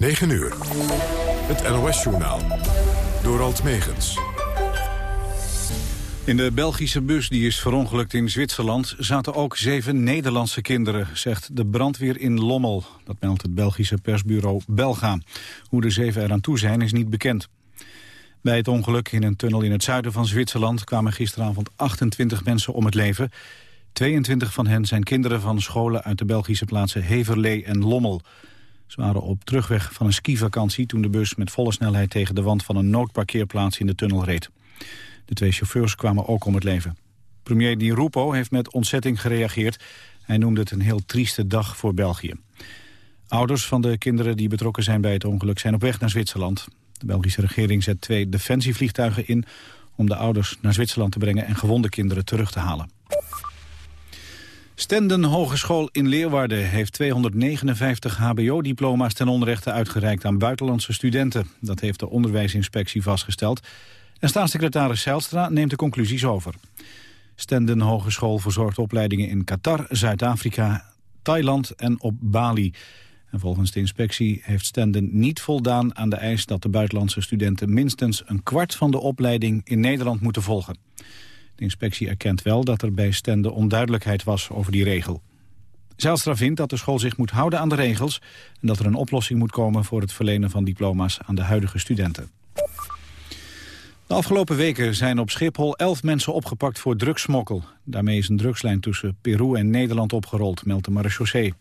9 uur. Het NOS-journaal. Door Alt Megens. In de Belgische bus die is verongelukt in Zwitserland... zaten ook zeven Nederlandse kinderen, zegt de brandweer in Lommel. Dat meldt het Belgische persbureau Belga. Hoe de zeven eraan toe zijn is niet bekend. Bij het ongeluk in een tunnel in het zuiden van Zwitserland... kwamen gisteravond 28 mensen om het leven. 22 van hen zijn kinderen van scholen uit de Belgische plaatsen Heverlee en Lommel. Ze waren op terugweg van een skivakantie toen de bus met volle snelheid tegen de wand van een noodparkeerplaats in de tunnel reed. De twee chauffeurs kwamen ook om het leven. Premier Di Rupo heeft met ontzetting gereageerd. Hij noemde het een heel trieste dag voor België. Ouders van de kinderen die betrokken zijn bij het ongeluk zijn op weg naar Zwitserland. De Belgische regering zet twee defensievliegtuigen in om de ouders naar Zwitserland te brengen en gewonde kinderen terug te halen. Stenden Hogeschool in Leeuwarden heeft 259 hbo-diploma's ten onrechte uitgereikt aan buitenlandse studenten. Dat heeft de onderwijsinspectie vastgesteld. En staatssecretaris Zijlstra neemt de conclusies over. Stenden Hogeschool verzorgt opleidingen in Qatar, Zuid-Afrika, Thailand en op Bali. En volgens de inspectie heeft Stenden niet voldaan aan de eis dat de buitenlandse studenten minstens een kwart van de opleiding in Nederland moeten volgen. De inspectie erkent wel dat er bij Stende onduidelijkheid was over die regel. Zijlstra vindt dat de school zich moet houden aan de regels... en dat er een oplossing moet komen voor het verlenen van diploma's aan de huidige studenten. De afgelopen weken zijn op Schiphol elf mensen opgepakt voor drugsmokkel. Daarmee is een drugslijn tussen Peru en Nederland opgerold, meldt de marechaussee.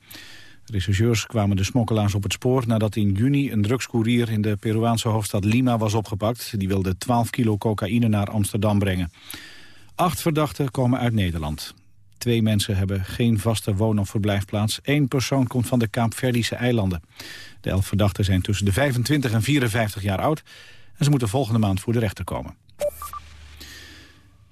Rechercheurs kwamen de smokkelaars op het spoor nadat in juni een drugscourier in de Peruaanse hoofdstad Lima was opgepakt. Die wilde 12 kilo cocaïne naar Amsterdam brengen. Acht verdachten komen uit Nederland. Twee mensen hebben geen vaste woon- of verblijfplaats. Eén persoon komt van de Kaapverdische eilanden. De elf verdachten zijn tussen de 25 en 54 jaar oud... en ze moeten volgende maand voor de rechter komen.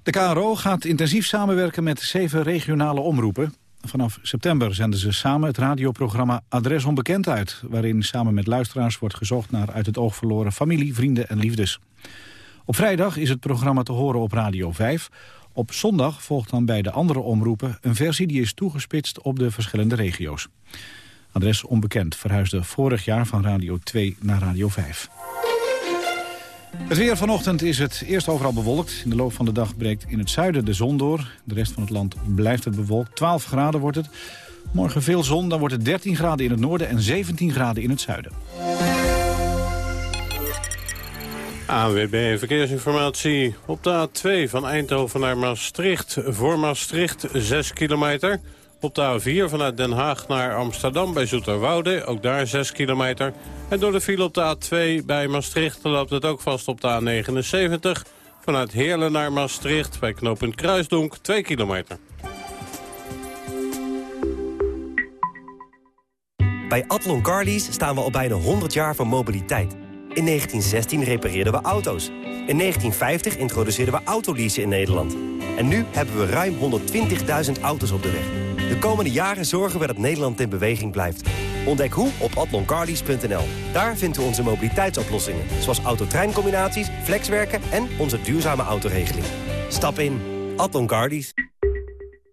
De KRO gaat intensief samenwerken met zeven regionale omroepen. Vanaf september zenden ze samen het radioprogramma Adres Onbekend uit... waarin samen met luisteraars wordt gezocht naar uit het oog verloren familie, vrienden en liefdes. Op vrijdag is het programma te horen op Radio 5. Op zondag volgt dan bij de andere omroepen een versie die is toegespitst op de verschillende regio's. Adres onbekend verhuisde vorig jaar van Radio 2 naar Radio 5. Het weer vanochtend is het eerst overal bewolkt. In de loop van de dag breekt in het zuiden de zon door. De rest van het land blijft het bewolkt. 12 graden wordt het. Morgen veel zon, dan wordt het 13 graden in het noorden en 17 graden in het zuiden. ANWB Verkeersinformatie. Op de A2 van Eindhoven naar Maastricht. Voor Maastricht 6 kilometer. Op de A4 vanuit Den Haag naar Amsterdam bij Zoeterwoude. Ook daar 6 kilometer. En door de file op de A2 bij Maastricht loopt het ook vast op de A79. Vanuit Heerlen naar Maastricht bij knooppunt Kruisdonk 2 kilometer. Bij Atlon Carlies staan we al bijna 100 jaar van mobiliteit. In 1916 repareerden we auto's. In 1950 introduceerden we autoleasen in Nederland. En nu hebben we ruim 120.000 auto's op de weg. De komende jaren zorgen we dat Nederland in beweging blijft. Ontdek hoe op atloncarlies.nl. Daar vinden we onze mobiliteitsoplossingen. Zoals autotreincombinaties, flexwerken en onze duurzame autoregeling. Stap in. Atlon Carlies.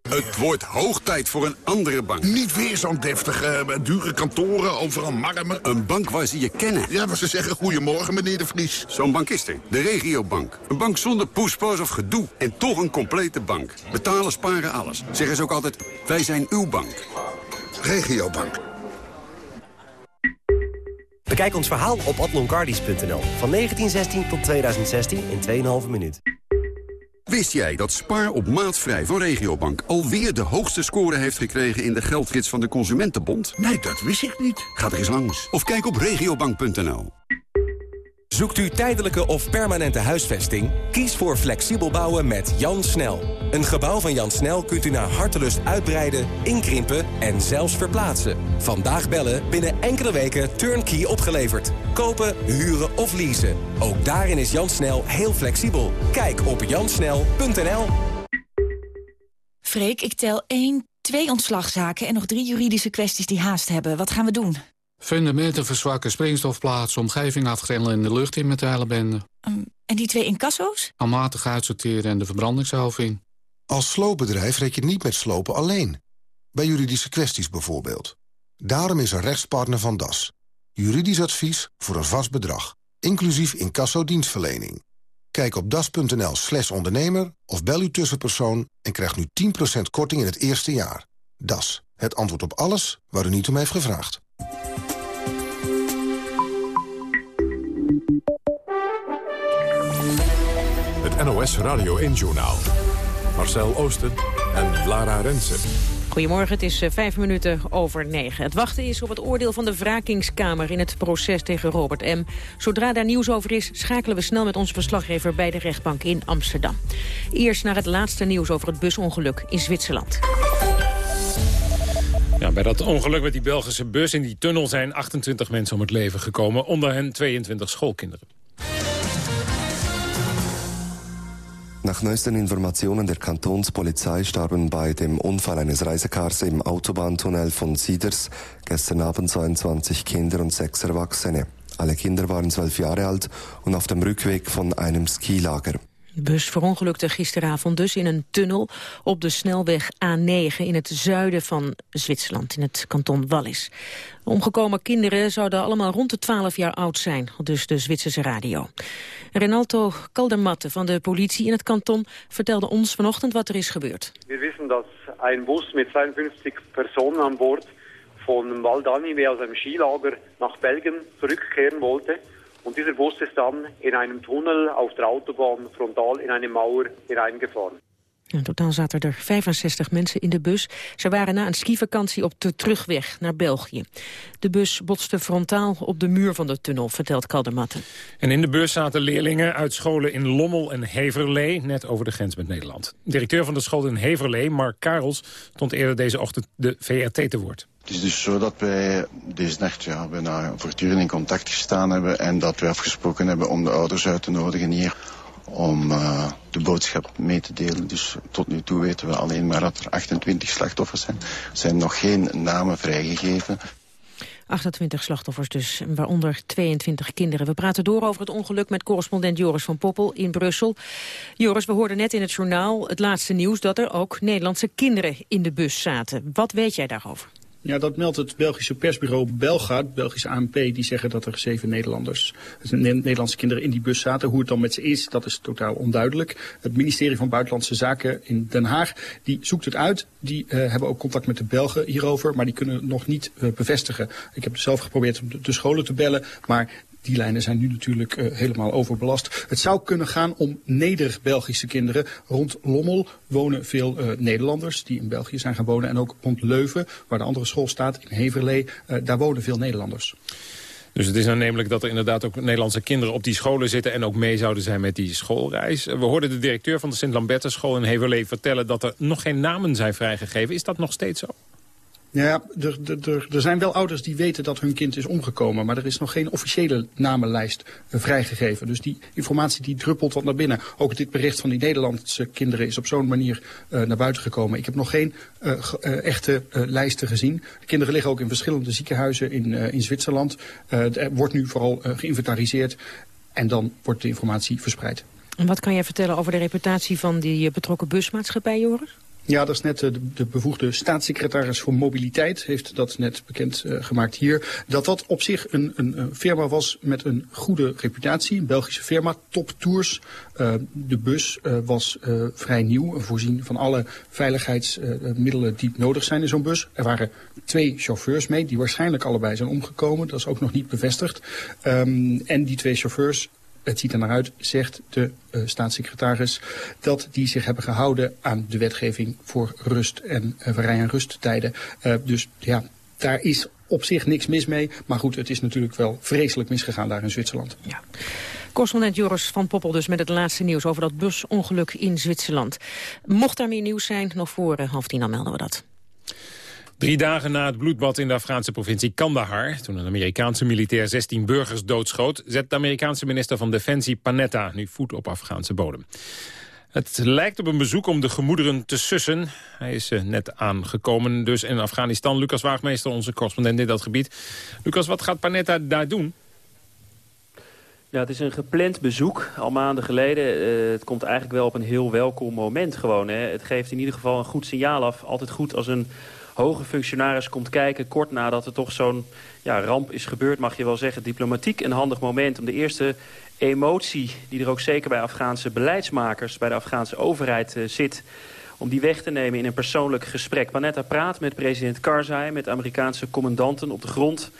Het wordt hoog tijd voor een andere bank. Niet weer zo'n deftige, eh, dure kantoren, overal marmer. Een bank waar ze je kennen. Ja, maar ze zeggen goedemorgen, meneer de Vries. Zo'n bank is er. De regiobank. Een bank zonder poespas of gedoe. En toch een complete bank. Betalen, sparen, alles. Zeggen ze ook altijd, wij zijn uw bank. Regiobank. Bekijk ons verhaal op atloncardies.nl. Van 1916 tot 2016 in 2,5 minuut. Wist jij dat Spaar op maatvrij van Regiobank alweer de hoogste score heeft gekregen in de geldgids van de Consumentenbond? Nee, dat wist ik niet. Ga er eens langs of kijk op regiobank.nl. Zoekt u tijdelijke of permanente huisvesting? Kies voor flexibel bouwen met Jan Snel. Een gebouw van Jan Snel kunt u naar hartelust uitbreiden, inkrimpen en zelfs verplaatsen. Vandaag bellen, binnen enkele weken turnkey opgeleverd. Kopen, huren of leasen. Ook daarin is Jan Snel heel flexibel. Kijk op jansnel.nl Freek, ik tel 1, 2 ontslagzaken en nog drie juridische kwesties die haast hebben. Wat gaan we doen? Fundamenten verzwakken, springstofplaatsen, omgeving afgrendelen en de lucht in met de hele bende. Um, en die twee incasso's? Almatig uitsorteren en de verbrandingshalving. Als sloopbedrijf red je niet met slopen alleen. Bij juridische kwesties bijvoorbeeld. Daarom is een rechtspartner van DAS. Juridisch advies voor een vast bedrag, inclusief incasso-dienstverlening. Kijk op das.nl slash ondernemer of bel uw tussenpersoon... en krijg nu 10% korting in het eerste jaar. Das, het antwoord op alles waar u niet om heeft gevraagd. Het NOS Radio 1-journaal. Marcel Oosten en Lara Rensen. Goedemorgen, het is eh, vijf minuten over negen. Het wachten is op het oordeel van de wrakingskamer in het proces tegen Robert M. Zodra daar nieuws over is, schakelen we snel met onze verslaggever bij de rechtbank in Amsterdam. Eerst naar het laatste nieuws over het busongeluk in Zwitserland. Ja, bij dat ongeluk met die Belgische bus in die tunnel zijn 28 mensen om het leven gekomen. Onder hen 22 schoolkinderen. Nach neuesten Informationen der Kantonspolizei starben bei dem Unfall eines Reisekars im Autobahntunnel von Sieders gestern Abend 22 Kinder und sechs Erwachsene. Alle Kinder waren zwölf Jahre alt und auf dem Rückweg von einem Skilager. De bus verongelukte gisteravond dus in een tunnel op de snelweg A9 in het zuiden van Zwitserland, in het kanton Wallis. De omgekomen kinderen zouden allemaal rond de 12 jaar oud zijn, dus de Zwitserse radio. Renaldo Caldermatte van de politie in het kanton vertelde ons vanochtend wat er is gebeurd. We wisten dat een bus met 52 personen aan boord van Waldani, die uit een Skilager naar Belgien terugkeren wollte. Und dieser Bus ist dann in einem Tunnel auf der Autobahn frontal in eine Mauer hineingefahren. In totaal zaten er 65 mensen in de bus. Ze waren na een skivakantie op de terugweg naar België. De bus botste frontaal op de muur van de tunnel, vertelt Kaldermatte. En in de bus zaten leerlingen uit scholen in Lommel en Heverlee... net over de grens met Nederland. Directeur van de school in Heverlee, Mark Karels... stond eerder deze ochtend de VRT te woord. Het is dus zo dat wij deze nacht ja, bijna voortdurend in contact gestaan hebben... en dat we afgesproken hebben om de ouders uit te nodigen hier om uh, de boodschap mee te delen. Dus tot nu toe weten we alleen maar dat er 28 slachtoffers zijn. Er zijn nog geen namen vrijgegeven. 28 slachtoffers dus, waaronder 22 kinderen. We praten door over het ongeluk met correspondent Joris van Poppel in Brussel. Joris, we hoorden net in het journaal het laatste nieuws... dat er ook Nederlandse kinderen in de bus zaten. Wat weet jij daarover? Ja, dat meldt het Belgische persbureau Belga, het Belgische ANP. Die zeggen dat er zeven Nederlanders, Nederlandse kinderen in die bus zaten. Hoe het dan met ze is, dat is totaal onduidelijk. Het ministerie van Buitenlandse Zaken in Den Haag, die zoekt het uit. Die uh, hebben ook contact met de Belgen hierover, maar die kunnen nog niet uh, bevestigen. Ik heb zelf geprobeerd om de scholen te bellen, maar die lijnen zijn nu natuurlijk uh, helemaal overbelast. Het zou kunnen gaan om Neder-Belgische kinderen. Rond Lommel wonen veel uh, Nederlanders die in België zijn gaan wonen. En ook rond Leuven, waar de andere school staat, in Heverlee, uh, daar wonen veel Nederlanders. Dus het is aannemelijk dat er inderdaad ook Nederlandse kinderen op die scholen zitten... en ook mee zouden zijn met die schoolreis. We hoorden de directeur van de Sint-Lambertus-school in Heverlee vertellen... dat er nog geen namen zijn vrijgegeven. Is dat nog steeds zo? Ja, er, er, er zijn wel ouders die weten dat hun kind is omgekomen. Maar er is nog geen officiële namenlijst uh, vrijgegeven. Dus die informatie die druppelt wat naar binnen. Ook dit bericht van die Nederlandse kinderen is op zo'n manier uh, naar buiten gekomen. Ik heb nog geen uh, echte lijsten gezien. De kinderen liggen ook in verschillende ziekenhuizen in, in Zwitserland. Er wordt nu vooral geïnventariseerd. En dan wordt de informatie verspreid. En wat kan jij vertellen over de reputatie van die betrokken busmaatschappij, Joris? Ja, dat is net de, de bevoegde staatssecretaris voor mobiliteit heeft dat net bekend uh, gemaakt hier. Dat dat op zich een, een, firma was met een goede reputatie, een Belgische firma, Top Tours. Uh, de bus was vrij nieuw, voorzien van alle veiligheidsmiddelen die nodig zijn in zo'n bus. Er waren twee chauffeurs mee, die waarschijnlijk allebei zijn omgekomen. Dat is ook nog niet bevestigd. Um, en die twee chauffeurs het ziet er naar uit, zegt de uh, staatssecretaris, dat die zich hebben gehouden aan de wetgeving voor rust en uh, rij- en rusttijden. Uh, dus ja, daar is op zich niks mis mee. Maar goed, het is natuurlijk wel vreselijk misgegaan daar in Zwitserland. Ja. Correspondent Joris van Poppel dus met het laatste nieuws over dat busongeluk in Zwitserland. Mocht daar meer nieuws zijn, nog voor half tien dan melden we dat. Drie dagen na het bloedbad in de Afghaanse provincie Kandahar... toen een Amerikaanse militair 16 burgers doodschoot... zet de Amerikaanse minister van Defensie Panetta nu voet op Afghaanse bodem. Het lijkt op een bezoek om de gemoederen te sussen. Hij is uh, net aangekomen dus in Afghanistan. Lucas Waagmeester, onze correspondent in dat gebied. Lucas, wat gaat Panetta daar doen? Ja, het is een gepland bezoek, al maanden geleden. Uh, het komt eigenlijk wel op een heel welkom moment gewoon. Hè. Het geeft in ieder geval een goed signaal af. Altijd goed als een hoge functionaris komt kijken... kort nadat er toch zo'n ja, ramp is gebeurd, mag je wel zeggen. Diplomatiek een handig moment om de eerste emotie... die er ook zeker bij Afghaanse beleidsmakers, bij de Afghaanse overheid uh, zit om die weg te nemen in een persoonlijk gesprek. Panetta praat met president Karzai, met Amerikaanse commandanten op de grond.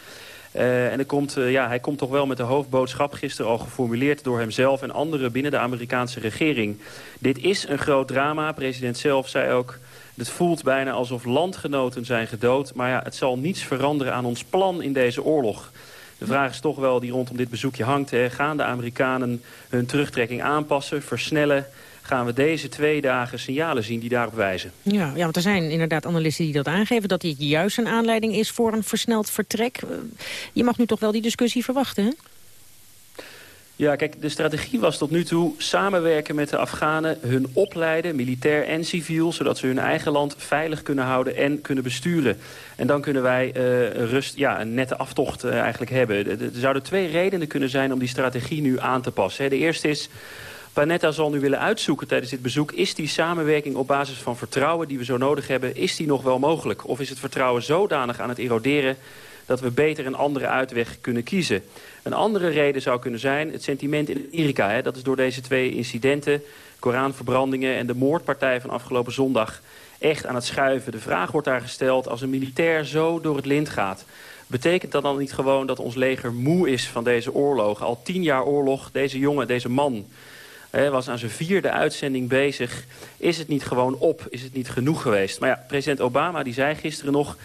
Uh, en er komt, uh, ja, hij komt toch wel met de hoofdboodschap, gisteren al geformuleerd door hemzelf en anderen binnen de Amerikaanse regering. Dit is een groot drama. President zelf zei ook, het voelt bijna alsof landgenoten zijn gedood. Maar ja, het zal niets veranderen aan ons plan in deze oorlog. De vraag is toch wel die rondom dit bezoekje hangt. Hè. Gaan de Amerikanen hun terugtrekking aanpassen, versnellen gaan we deze twee dagen signalen zien die daarop wijzen. Ja, ja want er zijn inderdaad analisten die dat aangeven... dat dit juist een aanleiding is voor een versneld vertrek. Eh, je mag nu toch wel die discussie verwachten, hè? Ja, kijk, de strategie was tot nu toe samenwerken met de Afghanen... hun opleiden, militair en civiel... zodat ze hun eigen land veilig kunnen houden en kunnen besturen. En dan kunnen wij uh, rust, ja, een nette aftocht uh, eigenlijk hebben. Er zouden twee redenen kunnen zijn om die strategie nu aan te passen. De eerste is Panetta zal nu willen uitzoeken tijdens dit bezoek... is die samenwerking op basis van vertrouwen die we zo nodig hebben... is die nog wel mogelijk? Of is het vertrouwen zodanig aan het eroderen dat we beter een andere uitweg kunnen kiezen. Een andere reden zou kunnen zijn het sentiment in Amerika. Hè. Dat is door deze twee incidenten, Koranverbrandingen en de moordpartij van afgelopen zondag echt aan het schuiven. De vraag wordt daar gesteld, als een militair zo door het lint gaat... betekent dat dan niet gewoon dat ons leger moe is van deze oorlog? Al tien jaar oorlog, deze jongen, deze man was aan zijn vierde uitzending bezig. Is het niet gewoon op? Is het niet genoeg geweest? Maar ja, president Obama die zei gisteren nog...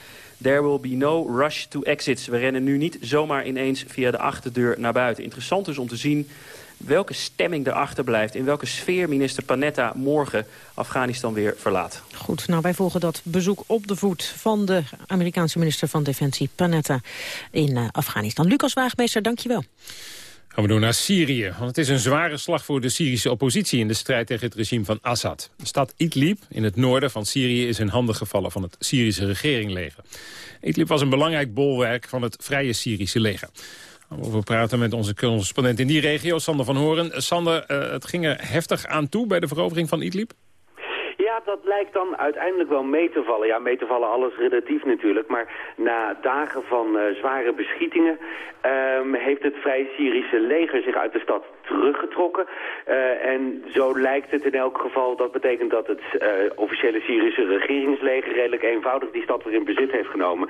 There will be no rush to exits. We rennen nu niet zomaar ineens via de achterdeur naar buiten. Interessant is om te zien welke stemming erachter blijft... in welke sfeer minister Panetta morgen Afghanistan weer verlaat. Goed, nou wij volgen dat bezoek op de voet... van de Amerikaanse minister van Defensie Panetta in uh, Afghanistan. Lucas Waagmeester, dankjewel. Gaan we door naar Syrië. Want het is een zware slag voor de Syrische oppositie... in de strijd tegen het regime van Assad. De stad Idlib in het noorden van Syrië is in handen gevallen... van het Syrische regeringleger. Idlib was een belangrijk bolwerk van het vrije Syrische leger. We praten met onze correspondent in die regio, Sander van Horen. Sander, uh, het ging er heftig aan toe bij de verovering van Idlib? Dat lijkt dan uiteindelijk wel mee te vallen. Ja, mee te vallen alles relatief natuurlijk. Maar na dagen van uh, zware beschietingen um, heeft het Vrije Syrische leger zich uit de stad teruggetrokken. Uh, en zo lijkt het in elk geval, dat betekent dat het uh, officiële Syrische regeringsleger redelijk eenvoudig die stad weer in bezit heeft genomen.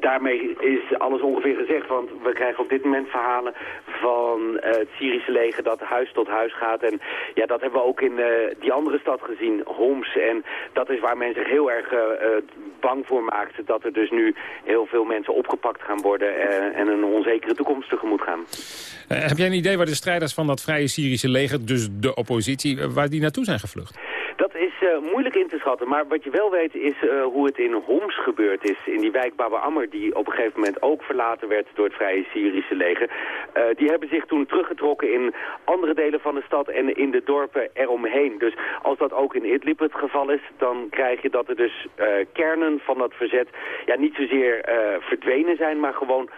Daarmee is alles ongeveer gezegd, want we krijgen op dit moment verhalen van het Syrische leger dat huis tot huis gaat. En ja, dat hebben we ook in die andere stad gezien, Homs. En dat is waar men zich heel erg bang voor maakt, dat er dus nu heel veel mensen opgepakt gaan worden en een onzekere toekomst tegemoet gaan. heb jij een idee waar de strijders van dat vrije Syrische leger, dus de oppositie, waar die naartoe zijn gevlucht? Is uh, moeilijk in te schatten, maar wat je wel weet is uh, hoe het in Homs gebeurd is. In die wijk Baba Ammer, die op een gegeven moment ook verlaten werd door het Vrije Syrische leger. Uh, die hebben zich toen teruggetrokken in andere delen van de stad en in de dorpen eromheen. Dus als dat ook in Idlib het geval is, dan krijg je dat er dus kernen van dat verzet ja, niet zozeer verdwenen zijn, maar gewoon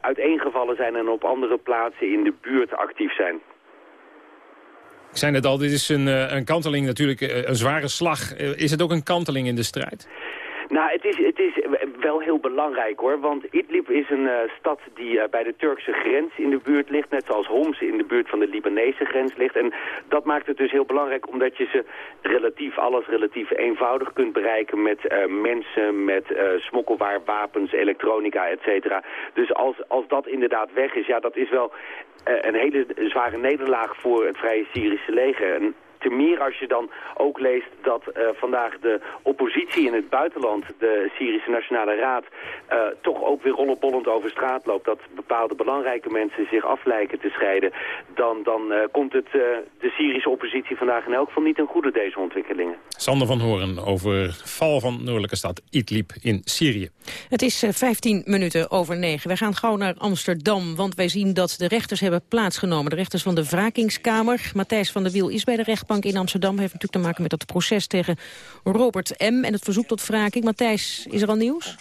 uiteengevallen zijn en op andere plaatsen in de buurt actief zijn. Ik zei net al, dit is een, een kanteling natuurlijk, een zware slag. Is het ook een kanteling in de strijd? Nou, het is, het is wel heel belangrijk hoor, want Idlib is een uh, stad die uh, bij de Turkse grens in de buurt ligt, net zoals Homs in de buurt van de Libanese grens ligt. En dat maakt het dus heel belangrijk omdat je ze relatief, alles relatief eenvoudig kunt bereiken met uh, mensen, met smokkelwaar, wapens, elektronica, et cetera. Dus als, als dat inderdaad weg is, ja, dat is wel een hele zware nederlaag voor het Vrije Syrische leger. En te meer als je dan ook leest dat uh, vandaag de oppositie in het buitenland, de Syrische Nationale Raad, uh, toch ook weer rollenbollend over straat loopt. Dat bepaalde belangrijke mensen zich af lijken te scheiden. Dan, dan uh, komt het de Syrische oppositie vandaag in elk geval niet ten goede deze ontwikkelingen. Sander van Horen over val van noordelijke stad Idlib in Syrië. Het is 15 minuten over negen. We gaan gauw naar Amsterdam, want wij zien dat de rechters hebben plaatsgenomen. De rechters van de wrakingskamer. Matthijs van der Wiel is bij de rechtbank in Amsterdam heeft natuurlijk te maken met dat proces tegen Robert M. en het verzoek tot wraking. Matthijs, is er al nieuws?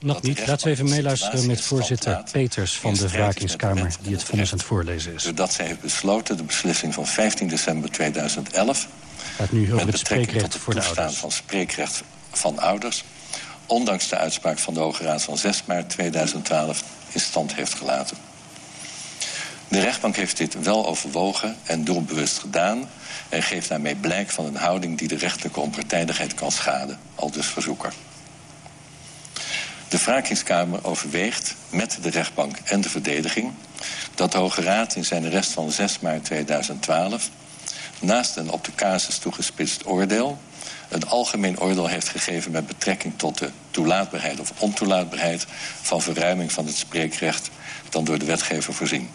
Nog niet. Laten we even meeluisteren met voorzitter Peters van de wrakingskamer... die het vonnis aan het voorlezen is. Doordat zij heeft besloten de beslissing van 15 december 2011... Gaat nu over het spreekrecht voor de ouders. van spreekrecht van ouders ondanks de uitspraak van de Hoge Raad van 6 maart 2012, in stand heeft gelaten. De rechtbank heeft dit wel overwogen en doelbewust gedaan... en geeft daarmee blijk van een houding die de rechtelijke onpartijdigheid kan schaden, al dus verzoeker. De wrakingskamer overweegt met de rechtbank en de verdediging... dat de Hoge Raad in zijn arrest van 6 maart 2012... naast een op de casus toegespitst oordeel... een algemeen oordeel heeft gegeven met betrekking tot de toelaatbaarheid of ontoelaatbaarheid... van verruiming van het spreekrecht dan door de wetgever voorzien.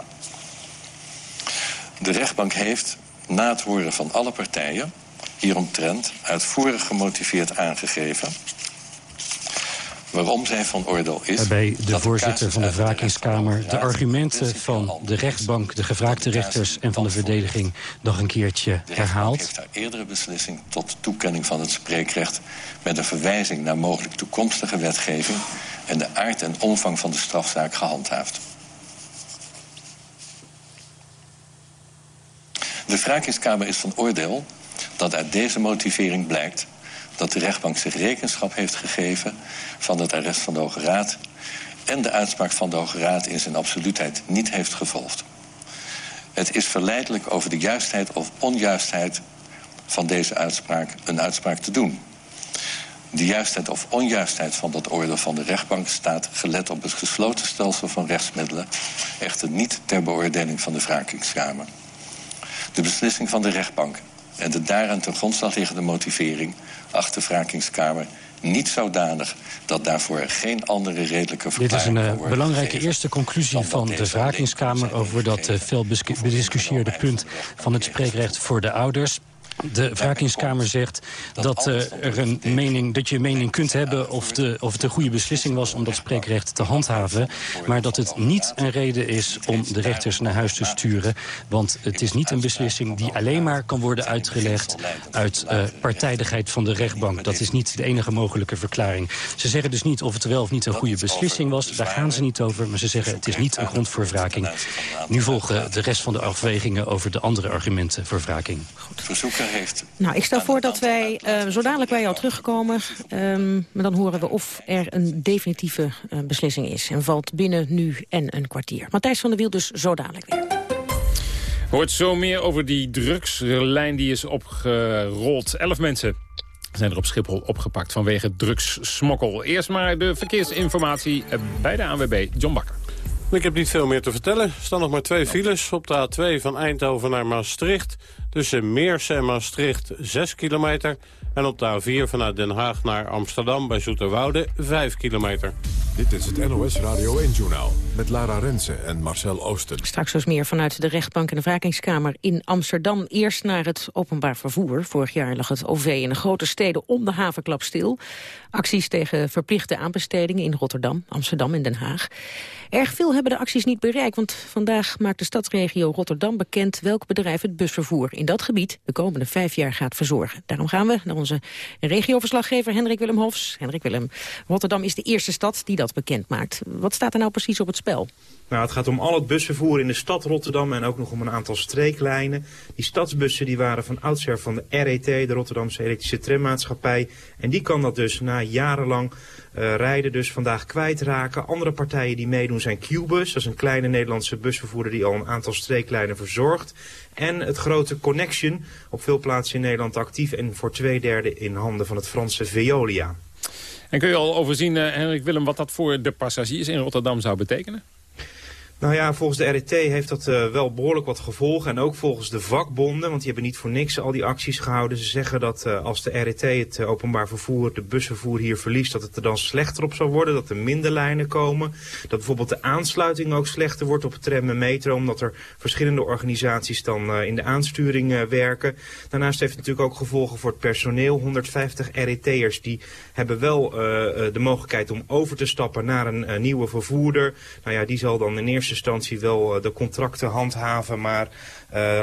De rechtbank heeft, na het horen van alle partijen... hieromtrent uitvoerig gemotiveerd aangegeven waarom zij van oordeel is... Waarbij de voorzitter van de wrakingskamer de argumenten van de rechtbank... de gevraagde rechters en van de verdediging nog een keertje herhaalt. heeft haar eerdere beslissing tot toekenning van het spreekrecht... met een verwijzing naar mogelijk toekomstige wetgeving... en de aard en omvang van de strafzaak gehandhaafd. De wrakingskamer is van oordeel dat uit deze motivering blijkt dat de rechtbank zich rekenschap heeft gegeven van het arrest van de Hoge Raad en de uitspraak van de Hoge Raad in zijn absoluutheid niet heeft gevolgd. Het is verleidelijk over de juistheid of onjuistheid van deze uitspraak een uitspraak te doen. De juistheid of onjuistheid van dat oordeel van de rechtbank staat gelet op het gesloten stelsel van rechtsmiddelen echter niet ter beoordeling van de wrakingskamer. De beslissing van de rechtbank en de daaraan ten grondslag liggende motivering acht de wrakingskamer niet zodanig dat daarvoor geen andere redelijke verklaring Dit is een uh, belangrijke eerste conclusie van de wrakingskamer... over dat uh, veel bediscussieerde punt van het spreekrecht voor de ouders. De wrakingskamer zegt dat, uh, er een mening, dat je een mening kunt hebben... Of, de, of het een goede beslissing was om dat spreekrecht te handhaven... maar dat het niet een reden is om de rechters naar huis te sturen. Want het is niet een beslissing die alleen maar kan worden uitgelegd... uit uh, partijdigheid van de rechtbank. Dat is niet de enige mogelijke verklaring. Ze zeggen dus niet of het wel of niet een goede beslissing was. Daar gaan ze niet over, maar ze zeggen het is niet een grond voor wraking. Nu volgen de rest van de afwegingen over de andere argumenten voor wraking. Goed heeft. Nou, ik stel voor dat wij uh, zo dadelijk bij jou terugkomen. Um, maar dan horen we of er een definitieve uh, beslissing is. En valt binnen nu en een kwartier. Matthijs van der Wiel dus zo dadelijk weer. Hoort zo meer over die drugslijn die is opgerold. Elf mensen zijn er op Schiphol opgepakt vanwege drugssmokkel. Eerst maar de verkeersinformatie bij de ANWB. John Bakker. Ik heb niet veel meer te vertellen. Er staan nog maar twee files op de A2 van Eindhoven naar Maastricht. Tussen Meersen en Maastricht 6 kilometer. En op de A4 vanuit Den Haag naar Amsterdam bij Zoeterwoude 5 kilometer. Dit is het NOS Radio 1-journaal met Lara Rensen en Marcel Oosten. Straks dus meer vanuit de rechtbank en de wrakingskamer in Amsterdam. Eerst naar het openbaar vervoer. Vorig jaar lag het OV in de grote steden om de havenklap stil. Acties tegen verplichte aanbestedingen in Rotterdam, Amsterdam en Den Haag. Erg veel hebben de acties niet bereikt, want vandaag maakt de stadsregio Rotterdam bekend welk bedrijf het busvervoer in dat gebied de komende vijf jaar gaat verzorgen. Daarom gaan we naar onze regioverslaggever Hendrik Willem Hofs. Hendrik Willem, Rotterdam is de eerste stad die dat bekend maakt. Wat staat er nou precies op het spel? Nou, het gaat om al het busvervoer in de stad Rotterdam en ook nog om een aantal streeklijnen. Die stadsbussen die waren van oudsher van de RET, de Rotterdamse elektrische trammaatschappij. En die kan dat dus na jarenlang uh, rijden dus vandaag kwijtraken. Andere partijen die meedoen zijn Qbus, dat is een kleine Nederlandse busvervoerder die al een aantal streeklijnen verzorgt. En het grote Connection, op veel plaatsen in Nederland actief en voor twee derde in handen van het Franse Veolia. En kun je al overzien, uh, Henrik Willem, wat dat voor de passagiers in Rotterdam zou betekenen? Nou ja, volgens de RET heeft dat uh, wel behoorlijk wat gevolgen. En ook volgens de vakbonden, want die hebben niet voor niks al die acties gehouden. Ze zeggen dat uh, als de RET het uh, openbaar vervoer, de busvervoer hier verliest, dat het er dan slechter op zal worden. Dat er minder lijnen komen. Dat bijvoorbeeld de aansluiting ook slechter wordt op tram en metro, omdat er verschillende organisaties dan in de aansturing werken. Daarnaast heeft het natuurlijk ook gevolgen voor het personeel. 150 RET'ers die hebben wel de mogelijkheid om over te stappen naar een nieuwe vervoerder. Nou ja, die zal dan in eerste wel de contracten handhaven, maar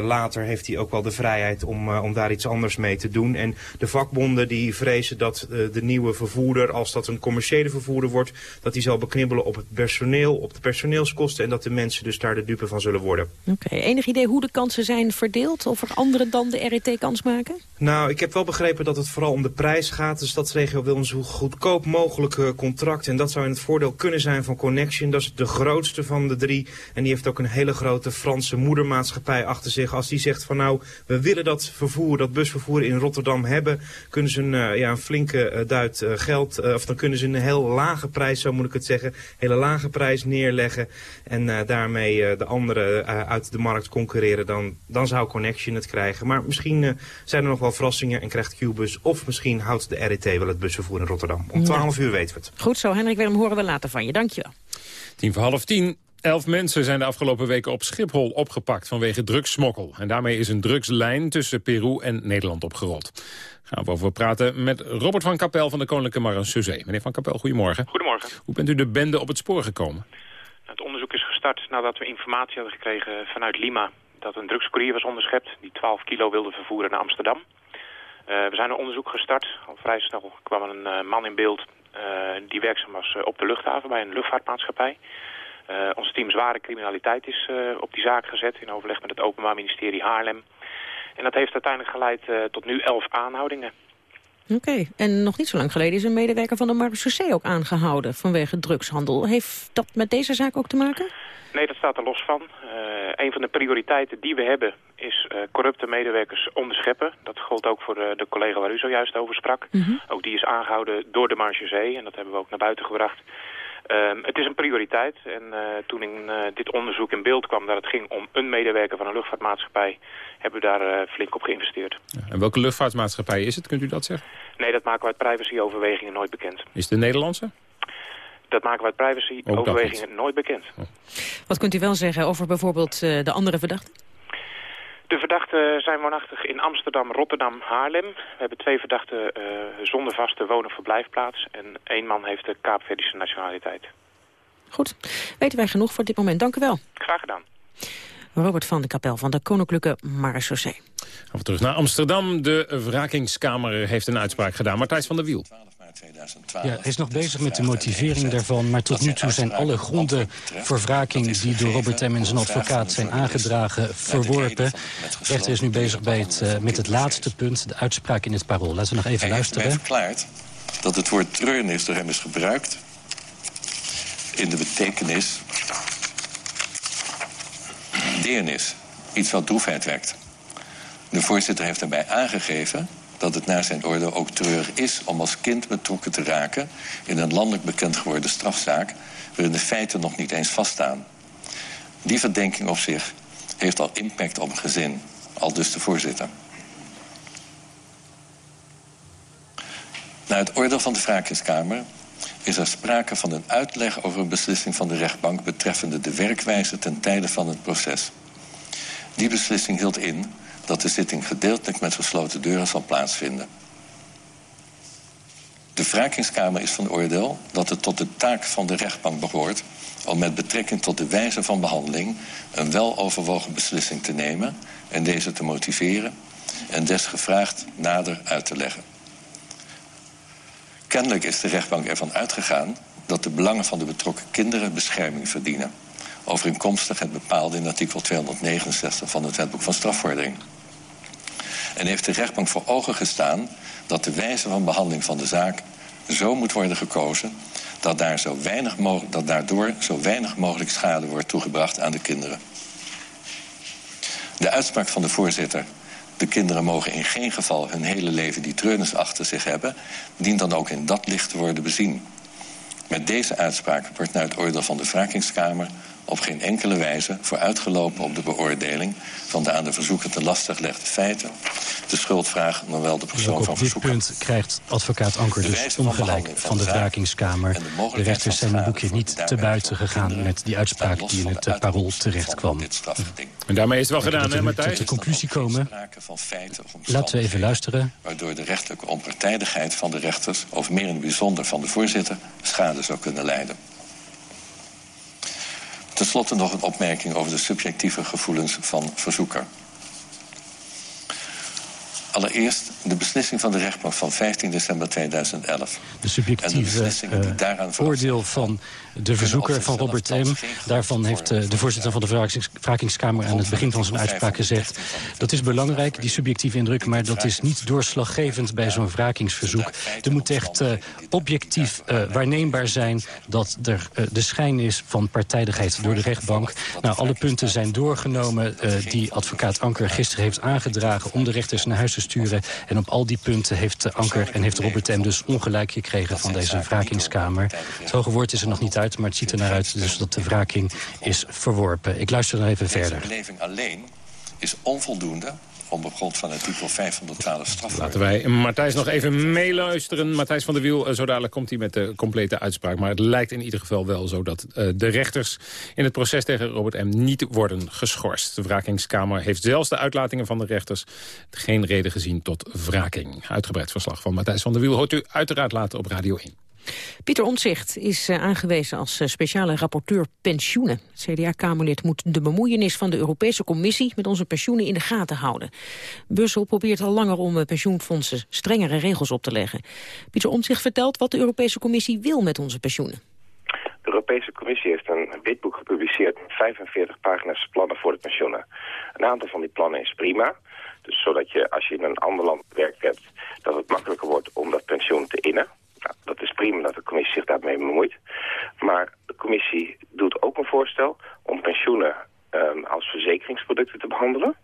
later heeft hij ook wel de vrijheid om, om daar iets anders mee te doen. En de vakbonden die vrezen dat de nieuwe vervoerder, als dat een commerciële vervoerder wordt, dat hij zal beknibbelen op het personeel, op de personeelskosten en dat de mensen dus daar de dupe van zullen worden. Oké, enig idee hoe de kansen zijn verdeeld? Of er anderen dan de RET kans maken? Nou, ik heb wel begrepen dat het vooral om de prijs gaat. De stadsregio wil een zo goedkoop mogelijk contract. En dat zou in het voordeel kunnen zijn van Connection. Dat is de grootste van de drie. En die heeft ook een hele grote Franse moedermaatschappij achter zich. Als die zegt van nou, we willen dat vervoer, dat busvervoer in Rotterdam hebben... kunnen ze een, uh, ja, een flinke uh, duit uh, geld, of dan kunnen ze een heel lage prijs, zo moet ik het zeggen... hele lage prijs neerleggen en daarmee de anderen uit de markt concurreren. Dan, dan zou Connection het krijgen. Maar misschien zijn er nog wel verrassingen en krijgt Qbus... of misschien houdt de RET wel het busvervoer in Rotterdam. Om 12 uur weten we het. Goed zo, Hendrik Willem, horen we later van je. Dankjewel. Tien voor half tien. Elf mensen zijn de afgelopen weken op Schiphol opgepakt vanwege drugssmokkel. En daarmee is een drugslijn tussen Peru en Nederland opgerold. Gaan we over praten met Robert van Kapel van de Koninklijke Marechaussee. Meneer van Kapel, goedemorgen. Goedemorgen. Hoe bent u de bende op het spoor gekomen? Het onderzoek is gestart nadat we informatie hadden gekregen vanuit Lima... dat een drugscourier was onderschept die 12 kilo wilde vervoeren naar Amsterdam. Uh, we zijn een onderzoek gestart. Al vrij snel kwam een uh, man in beeld uh, die werkzaam was op de luchthaven bij een luchtvaartmaatschappij. Ons team zware criminaliteit is op die zaak gezet in overleg met het Openbaar Ministerie Haarlem. En dat heeft uiteindelijk geleid tot nu elf aanhoudingen. Oké, okay. en nog niet zo lang geleden is een medewerker van de marechaussee ook aangehouden vanwege drugshandel. Heeft dat met deze zaak ook te maken? Nee, dat staat er los van. Een van de prioriteiten die we hebben is corrupte medewerkers onderscheppen. Dat gold ook voor de, de collega waar u zojuist over sprak. Mm -hmm. Ook die is aangehouden door de marechaussee en dat hebben we ook naar buiten gebracht. Uh, het is een prioriteit en uh, toen in uh, dit onderzoek in beeld kwam dat het ging om een medewerker van een luchtvaartmaatschappij, hebben we daar flink op geïnvesteerd. Ja, en welke luchtvaartmaatschappij is het, kunt u dat zeggen? Nee, dat maken we uit privacyoverwegingen nooit bekend. Is het de Nederlandse? Dat maken we uit privacyoverwegingen nooit bekend. Oh. Wat kunt u wel zeggen over bijvoorbeeld de andere verdachten? De verdachten zijn woonachtig in Amsterdam, Rotterdam, Haarlem. We hebben twee verdachten uh, zonder vaste woon- of verblijfplaats. En één man heeft de Kaapverdische nationaliteit. Goed. Weten wij genoeg voor dit moment. Dank u wel. Graag gedaan. Robert van de Kapel van de Koninklijke Marechaussee. Gaan we terug naar Amsterdam. De wrakingskamer heeft een uitspraak gedaan. Martijs van der Wiel. Ja, hij is nog bezig met de motivering daarvan. Maar tot nu toe zijn alle gronden voor wraking... die door Robert M. en zijn advocaat zijn aangedragen, verworpen. De rechter is nu bezig bij het, uh, met het laatste punt, de uitspraak in het parool. Laten we nog even hij luisteren. Hij heeft verklaard dat het woord treurnis door hem is gebruikt... in de betekenis deernis. Iets wat droefheid wekt. De voorzitter heeft daarbij aangegeven dat het naar zijn oordeel ook treurig is om als kind betrokken te raken in een landelijk bekend geworden strafzaak waarin de feiten nog niet eens vaststaan. Die verdenking op zich heeft al impact op een gezin, al dus de voorzitter. Naar het oordeel van de Wrakingskamer is er sprake van een uitleg over een beslissing van de rechtbank betreffende de werkwijze ten tijde van het proces. Die beslissing hield in dat de zitting gedeeltelijk met gesloten deuren zal plaatsvinden. De wrakingskamer is van oordeel dat het tot de taak van de rechtbank behoort om met betrekking tot de wijze van behandeling een weloverwogen beslissing te nemen en deze te motiveren en desgevraagd nader uit te leggen. Kennelijk is de rechtbank ervan uitgegaan dat de belangen van de betrokken kinderen bescherming verdienen. Overeenkomstig het bepaalde in artikel 269 van het wetboek van strafvordering. En heeft de rechtbank voor ogen gestaan dat de wijze van behandeling van de zaak zo moet worden gekozen dat, daar zo weinig dat daardoor zo weinig mogelijk schade wordt toegebracht aan de kinderen. De uitspraak van de voorzitter de kinderen mogen in geen geval hun hele leven die treurnis achter zich hebben... dient dan ook in dat licht te worden bezien. Met deze uitspraak wordt naar het oordeel van de wrakingskamer op geen enkele wijze vooruitgelopen op de beoordeling van de aan de verzoeker te lastig gelegde feiten, de schuldvraag, nog wel de persoon van verzoeker. Op dit punt krijgt advocaat Anker dus ongelijk van de wrakingskamer. De rechters zijn een boekje niet te buiten gegaan met die uitspraak die in het parool terecht kwam. En daarmee is het wel gedaan, hè Matthijs? Tot de conclusie komen. Laten we even luisteren. Waardoor de rechtelijke onpartijdigheid van de rechters, of meer in het bijzonder van de voorzitter, schade zou kunnen leiden. Ten slotte nog een opmerking over de subjectieve gevoelens van verzoeker. Allereerst de beslissing van de rechtbank van 15 december 2011. De subjectieve uh, oordeel van de verzoeker van Robert M. Daarvan heeft uh, de voorzitter van de wrakingskamer aan het begin van zijn uitspraak gezegd... dat is belangrijk, die subjectieve indruk, maar dat is niet doorslaggevend bij zo'n wrakingsverzoek. Er moet echt uh, objectief waarneembaar zijn dat er de schijn is van partijdigheid door de rechtbank. Nou, alle punten zijn doorgenomen die advocaat Anker gisteren heeft aangedragen om de rechters naar huis te sturen. En op al die punten heeft Anker en heeft Robert M. dus ongelijk gekregen van deze wrakingskamer. Het hoge woord is er nog niet uit, maar het ziet er naar uit dus dat de wraking is verworpen. Ik luister nog even verder. Beleving alleen is onvoldoende op grond van artikel 512 strafrecht. Laten wij Matthijs nog even meeluisteren. Matthijs van der Wiel, eh, zo dadelijk komt hij met de complete uitspraak. Maar het lijkt in ieder geval wel zo dat uh, de rechters... in het proces tegen Robert M. niet worden geschorst. De wrakingskamer heeft zelfs de uitlatingen van de rechters... geen reden gezien tot wraking. Uitgebreid verslag van Matthijs van der Wiel... hoort u uiteraard later op Radio 1. Pieter Ontzicht is uh, aangewezen als uh, speciale rapporteur pensioenen. CDA-kamerlid moet de bemoeienis van de Europese Commissie met onze pensioenen in de gaten houden. Brussel probeert al langer om uh, pensioenfondsen strengere regels op te leggen. Pieter Omtzigt vertelt wat de Europese Commissie wil met onze pensioenen. De Europese Commissie heeft een witboek gepubliceerd met 45 pagina's plannen voor de pensioenen. Een aantal van die plannen is prima. Dus zodat je als je in een ander land werkt hebt, dat het makkelijker wordt om dat pensioen te innen. Nou, dat is prima dat de commissie zich daarmee bemoeit. Maar de commissie doet ook een voorstel om pensioenen um, als verzekeringsproducten te behandelen.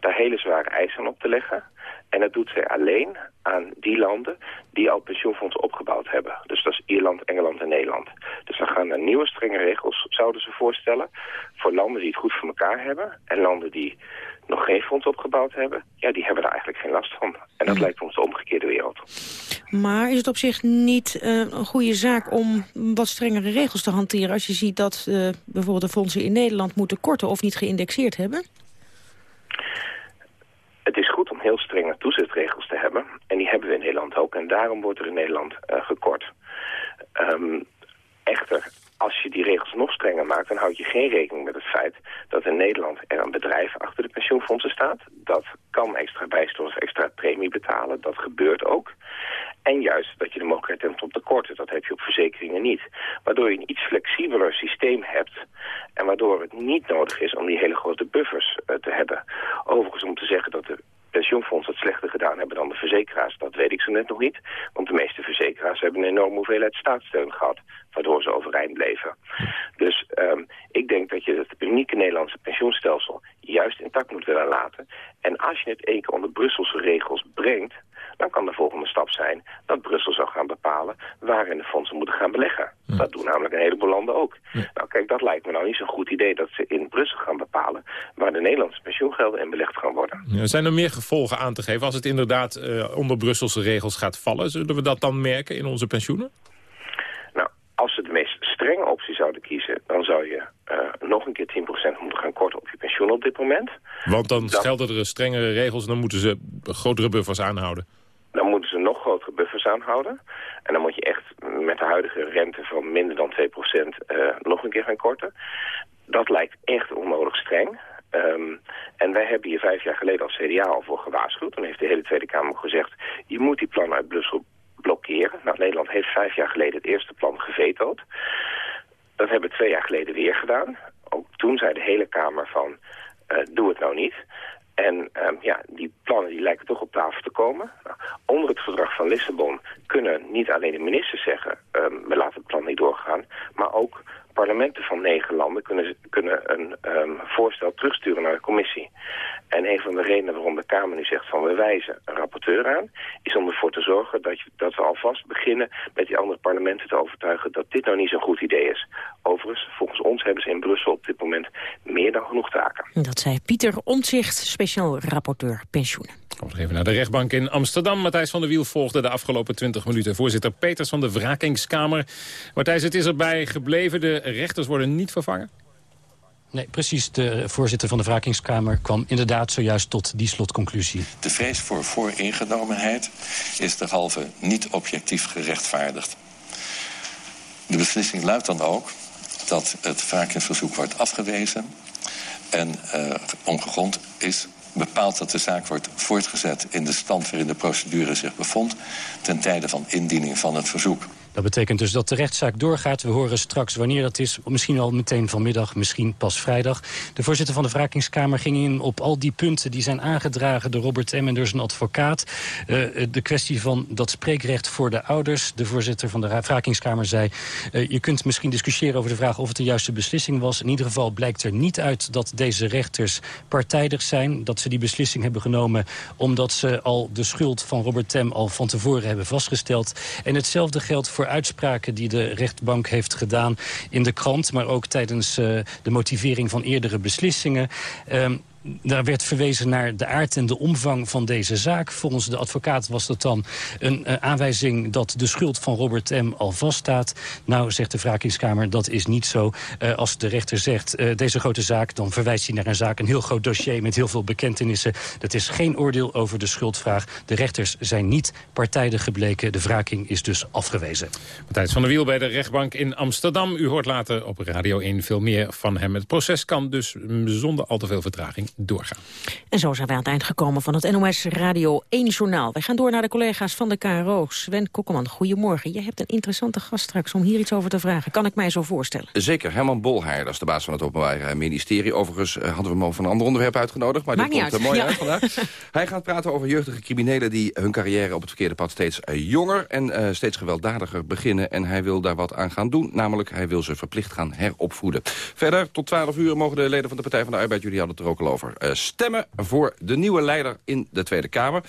Daar hele zware eisen aan op te leggen. En dat doet zij alleen aan die landen die al pensioenfondsen opgebouwd hebben. Dus dat is Ierland, Engeland en Nederland. Dus dan gaan er nieuwe strenge regels, zouden ze voorstellen... voor landen die het goed voor elkaar hebben... en landen die nog geen fonds opgebouwd hebben... ja, die hebben daar eigenlijk geen last van. En dat lijkt ons de omgekeerde wereld. Maar is het op zich niet uh, een goede zaak om wat strengere regels te hanteren... als je ziet dat uh, bijvoorbeeld de fondsen in Nederland moeten korten of niet geïndexeerd hebben? Het is goed om heel strenge toezichtregels te hebben. En die hebben we in Nederland ook. En daarom wordt er in Nederland uh, gekort. Um, echter, als je die regels nog strenger maakt... dan houd je geen rekening met het feit dat in Nederland er een bedrijf achter de pensioenfondsen staat. Dat kan extra bijstand of extra premie betalen. Dat gebeurt ook. En juist dat je de mogelijkheid hebt om te korten. Dat heb je op verzekeringen niet. Waardoor je een iets flexibeler systeem hebt. En waardoor het niet nodig is om die hele grote buffers uh, te hebben. Overigens om te zeggen dat de pensioenfondsen het slechter gedaan hebben dan de verzekeraars. Dat weet ik zo net nog niet. Want de meeste verzekeraars hebben een enorme hoeveelheid staatssteun gehad. Waardoor ze overeind bleven. Dus um, ik denk dat je het unieke Nederlandse pensioenstelsel juist intact moet willen laten. En als je het één keer onder Brusselse regels brengt dan kan de volgende stap zijn dat Brussel zou gaan bepalen waarin de fondsen moeten gaan beleggen. Dat doen namelijk een heleboel landen ook. Nou kijk, dat lijkt me nou niet zo'n goed idee dat ze in Brussel gaan bepalen waar de Nederlandse pensioengelden in belegd gaan worden. Ja, zijn er meer gevolgen aan te geven als het inderdaad uh, onder Brusselse regels gaat vallen? Zullen we dat dan merken in onze pensioenen? Als ze de meest strenge optie zouden kiezen, dan zou je uh, nog een keer 10% moeten gaan korten op je pensioen op dit moment. Want dan dat... gelden er strengere regels en dan moeten ze grotere buffers aanhouden dan moeten ze nog grotere buffers aanhouden. En dan moet je echt met de huidige rente van minder dan 2% uh, nog een keer gaan korten. Dat lijkt echt onnodig streng. Um, en wij hebben hier vijf jaar geleden als CDA al voor gewaarschuwd. Toen heeft de hele Tweede Kamer gezegd... je moet die plannen uit Brussel blokkeren. Nou, Nederland heeft vijf jaar geleden het eerste plan gevetood. Dat hebben we twee jaar geleden weer gedaan. Ook toen zei de hele Kamer van... Uh, doe het nou niet. En um, ja, die plannen die lijken toch op tafel te komen. Nou, onder het verdrag van Lissabon kunnen niet alleen de ministers zeggen... Um, we laten het plan niet doorgaan, maar ook parlementen van negen landen kunnen, kunnen een um, voorstel terugsturen naar de commissie. En een van de redenen waarom de Kamer nu zegt van we wijzen een rapporteur aan... is om ervoor te zorgen dat, je, dat we alvast beginnen met die andere parlementen te overtuigen... dat dit nou niet zo'n goed idee is. Overigens, volgens ons hebben ze in Brussel op dit moment meer dan genoeg taken. Dat zei Pieter Ontzicht, speciaal rapporteur pensioenen. Nog even naar de rechtbank in Amsterdam. Matthijs van der Wiel volgde de afgelopen 20 minuten. Voorzitter Peters van de Wrakingskamer. Matthijs, het is erbij gebleven. De rechters worden niet vervangen? Nee, precies. De voorzitter van de wrakingskamer kwam inderdaad zojuist tot die slotconclusie. De vrees voor vooringenomenheid is derhalve niet objectief gerechtvaardigd. De beslissing luidt dan ook dat het wraakingsverzoek wordt afgewezen... en uh, ongegrond is bepaalt dat de zaak wordt voortgezet in de stand waarin de procedure zich bevond... ten tijde van indiening van het verzoek. Dat betekent dus dat de rechtszaak doorgaat. We horen straks wanneer dat is. Misschien al meteen vanmiddag, misschien pas vrijdag. De voorzitter van de wrakingskamer ging in op al die punten... die zijn aangedragen door Robert M. en door zijn advocaat. Uh, de kwestie van dat spreekrecht voor de ouders. De voorzitter van de wrakingskamer zei... Uh, je kunt misschien discussiëren over de vraag of het de juiste beslissing was. In ieder geval blijkt er niet uit dat deze rechters partijdig zijn. Dat ze die beslissing hebben genomen... omdat ze al de schuld van Robert M. al van tevoren hebben vastgesteld. En hetzelfde geldt voor uitspraken die de rechtbank heeft gedaan in de krant... maar ook tijdens uh, de motivering van eerdere beslissingen. Daar werd verwezen naar de aard en de omvang van deze zaak. Volgens de advocaat was dat dan een uh, aanwijzing dat de schuld van Robert M. al vaststaat. Nou, zegt de wrakingskamer, dat is niet zo. Uh, als de rechter zegt, uh, deze grote zaak, dan verwijst hij naar een zaak... een heel groot dossier met heel veel bekentenissen. Dat is geen oordeel over de schuldvraag. De rechters zijn niet partijdig gebleken. De wraking is dus afgewezen. Matthijs van der Wiel bij de rechtbank in Amsterdam. U hoort later op Radio 1 veel meer van hem. Het proces kan dus zonder al te veel vertraging doorgaan. En zo zijn wij aan het eind gekomen van het NOS Radio 1 Journaal. Wij gaan door naar de collega's van de KRO. Sven Kokkelman, goedemorgen. Je hebt een interessante gast straks om hier iets over te vragen. Kan ik mij zo voorstellen? Zeker, Herman Bolhaar, dat is de baas van het Openbaar Ministerie. Overigens eh, hadden we hem over een ander onderwerp uitgenodigd. Maar Maakt dit komt er mooi ja. uit vandaag. Hij gaat praten over jeugdige criminelen die hun carrière op het verkeerde pad steeds uh, jonger en uh, steeds gewelddadiger beginnen. En hij wil daar wat aan gaan doen. Namelijk, hij wil ze verplicht gaan heropvoeden. Verder, tot 12 uur mogen de leden van de Partij van de Arbeid, jullie hadden het er ook al over, uh, stemmen voor de nieuwe leider in de Tweede Kamer.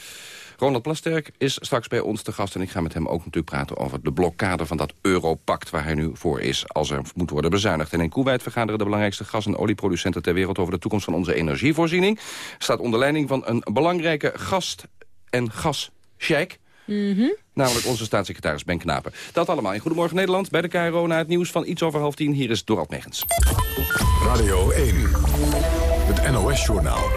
Ronald Plasterk is straks bij ons te gast... en ik ga met hem ook natuurlijk praten over de blokkade van dat Europact... waar hij nu voor is als er moet worden bezuinigd. En in Kuwait vergaderen de belangrijkste gas- en olieproducenten ter wereld... over de toekomst van onze energievoorziening. Staat onder leiding van een belangrijke gast- en gas-sheik... Mm -hmm. Namelijk onze staatssecretaris Ben Knapen. Dat allemaal in Goedemorgen Nederland bij de KRO... na het nieuws van iets over half tien. Hier is Dorald Megens. Radio 1, NOS-journaal.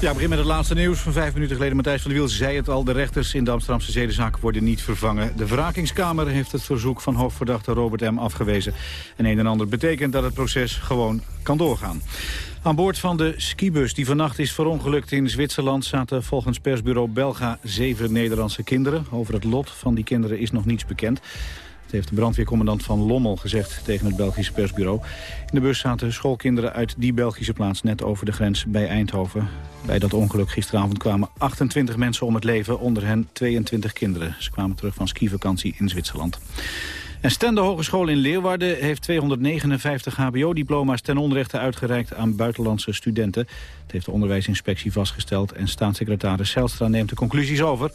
Ja, begin met het laatste nieuws van vijf minuten geleden. Matthijs van der Wiel zei het al, de rechters in de Amsterdamse zedenzaak worden niet vervangen. De wrakingskamer heeft het verzoek van hoofdverdachte Robert M. afgewezen. En een en ander betekent dat het proces gewoon kan doorgaan. Aan boord van de skibus die vannacht is verongelukt in Zwitserland... zaten volgens persbureau Belga zeven Nederlandse kinderen. Over het lot van die kinderen is nog niets bekend. Dat heeft de brandweercommandant van Lommel gezegd tegen het Belgische persbureau. In de bus zaten schoolkinderen uit die Belgische plaats net over de grens bij Eindhoven. Bij dat ongeluk gisteravond kwamen 28 mensen om het leven, onder hen 22 kinderen. Ze kwamen terug van skivakantie in Zwitserland. En Stende Hogeschool in Leeuwarden heeft 259 hbo-diploma's ten onrechte uitgereikt aan buitenlandse studenten. Dat heeft de onderwijsinspectie vastgesteld en staatssecretaris Zijlstra neemt de conclusies over.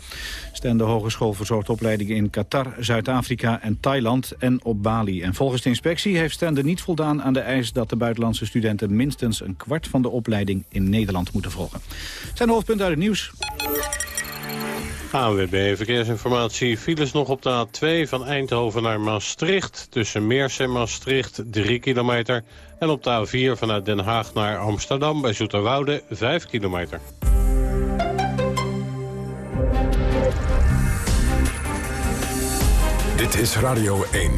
Stende Hogeschool verzorgt opleidingen in Qatar, Zuid-Afrika en Thailand en op Bali. En volgens de inspectie heeft Stende niet voldaan aan de eis dat de buitenlandse studenten minstens een kwart van de opleiding in Nederland moeten volgen. Zijn hoofdpunten uit het nieuws. ANWB Verkeersinformatie. Files nog op de A2 van Eindhoven naar Maastricht. Tussen Meers en Maastricht 3 kilometer. En op de A4 vanuit Den Haag naar Amsterdam bij Zoeterwoude 5 kilometer. Dit is Radio 1.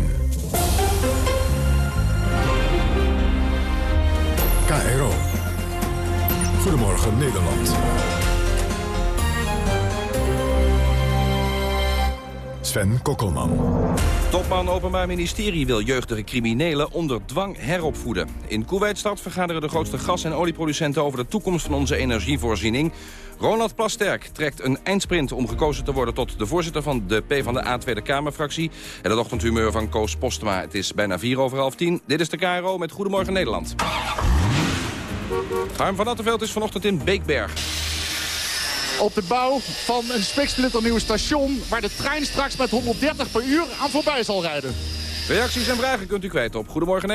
KRO. Goedemorgen Nederland. Sven Kokkelman. Topman Openbaar Ministerie wil jeugdige criminelen onder dwang heropvoeden. In Kuwaitstad vergaderen de grootste gas- en olieproducenten over de toekomst van onze energievoorziening. Ronald Plasterk trekt een eindsprint om gekozen te worden tot de voorzitter van de PvdA Tweede Kamerfractie. En het ochtendhumeur van Koos Postema. Het is bijna vier over half tien. Dit is de KRO met Goedemorgen Nederland. Harm van Attenveld is vanochtend in Beekberg op de bouw van een spiksplinternieuw station... waar de trein straks met 130 per uur aan voorbij zal rijden. Reacties en vragen kunt u kwijt op Goedemorgen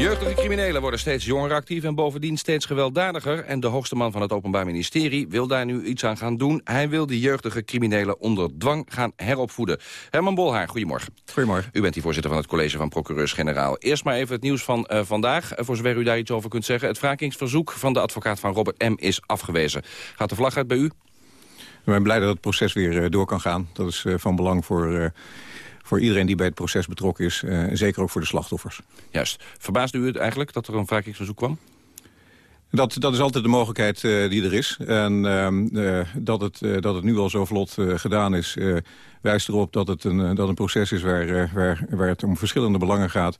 Jeugdige criminelen worden steeds jonger actief en bovendien steeds gewelddadiger. En de hoogste man van het Openbaar Ministerie wil daar nu iets aan gaan doen. Hij wil die jeugdige criminelen onder dwang gaan heropvoeden. Herman Bolhaar, goedemorgen. Goedemorgen. U bent die voorzitter van het college van procureurs-generaal. Eerst maar even het nieuws van uh, vandaag, uh, voor zover u daar iets over kunt zeggen. Het wrakingsverzoek van de advocaat van Robert M. is afgewezen. Gaat de vlag uit bij u? Ik ben blij dat het proces weer door kan gaan. Dat is van belang voor voor iedereen die bij het proces betrokken is. en zeker ook voor de slachtoffers. Juist. Verbaasde u het eigenlijk dat er een wrakingsverzoek kwam? Dat, dat is altijd de mogelijkheid die er is. En uh, dat, het, uh, dat het nu al zo vlot gedaan is... wijst erop dat het een, dat een proces is waar, waar, waar het om verschillende belangen gaat...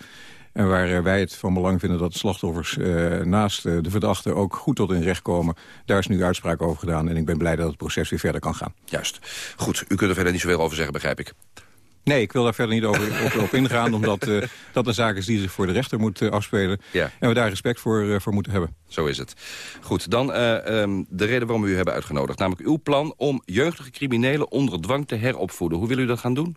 En waar wij het van belang vinden dat slachtoffers naast de verdachte ook goed tot hun recht komen. Daar is nu uitspraak over gedaan en ik ben blij dat het proces weer verder kan gaan. Juist. Goed, u kunt er verder niet zoveel over zeggen, begrijp ik. Nee, ik wil daar verder niet over, op, op ingaan... omdat uh, dat een zaak is die zich voor de rechter moet uh, afspelen. Ja. En we daar respect voor, uh, voor moeten hebben. Zo is het. Goed, dan um, de reden waarom we u hebben uitgenodigd. Namelijk uw plan om jeugdige criminelen onder dwang te heropvoeden. Hoe wil u dat gaan doen?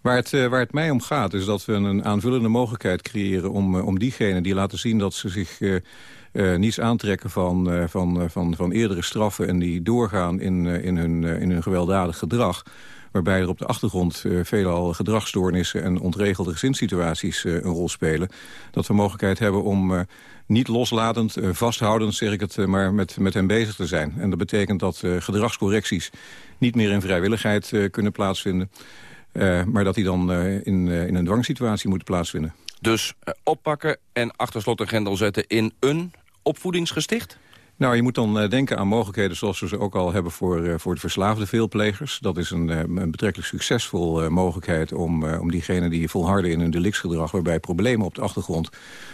Waar het, waar het mij om gaat is dat we een aanvullende mogelijkheid creëren... om, om diegenen die laten zien dat ze zich... Uh, niets aantrekken van, uh, van, van, van eerdere straffen... en die doorgaan in, in, hun, in hun gewelddadig gedrag waarbij er op de achtergrond uh, veelal gedragsstoornissen en ontregelde gezinssituaties uh, een rol spelen. Dat we mogelijkheid hebben om uh, niet loslatend, vasthoudend, zeg ik het maar, met, met hen bezig te zijn. En dat betekent dat gedragscorrecties niet meer in vrijwilligheid kunnen plaatsvinden. maar dat die dan in, in een dwangsituatie moeten plaatsvinden. Dus oppakken en achter slot en grendel zetten in een opvoedingsgesticht? Nou, je moet dan uh, denken aan mogelijkheden zoals we ze ook al hebben voor, uh, voor de verslaafde veelplegers. Dat is een, uh, een betrekkelijk succesvol mogelijkheid om, om diegenen die volharden in hun delictsgedrag... waarbij problemen op de achtergrond,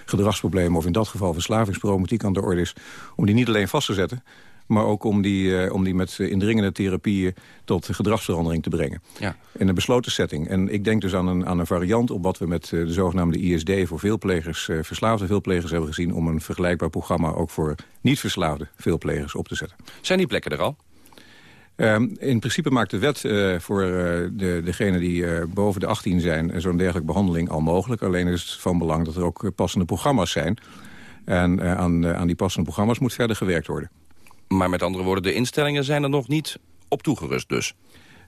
gedragsproblemen of in dat geval verslavingsproblematiek aan de orde is... om die niet alleen vast te zetten, maar ook om die, uh, om die met indringende therapieën tot gedragsverandering te brengen. Ja. In een besloten setting. En ik denk dus aan een, aan een variant op wat we met de zogenaamde ISD... voor veelplegers, uh, verslaafde veelplegers hebben gezien... om een vergelijkbaar programma ook voor niet-verslaafde veelplegers op te zetten. Zijn die plekken er al? Um, in principe maakt de wet uh, voor uh, de, degenen die uh, boven de 18 zijn... zo'n dergelijke behandeling al mogelijk. Alleen is het van belang dat er ook passende programma's zijn. En aan, aan die passende programma's moet verder gewerkt worden. Maar met andere woorden, de instellingen zijn er nog niet op toegerust dus?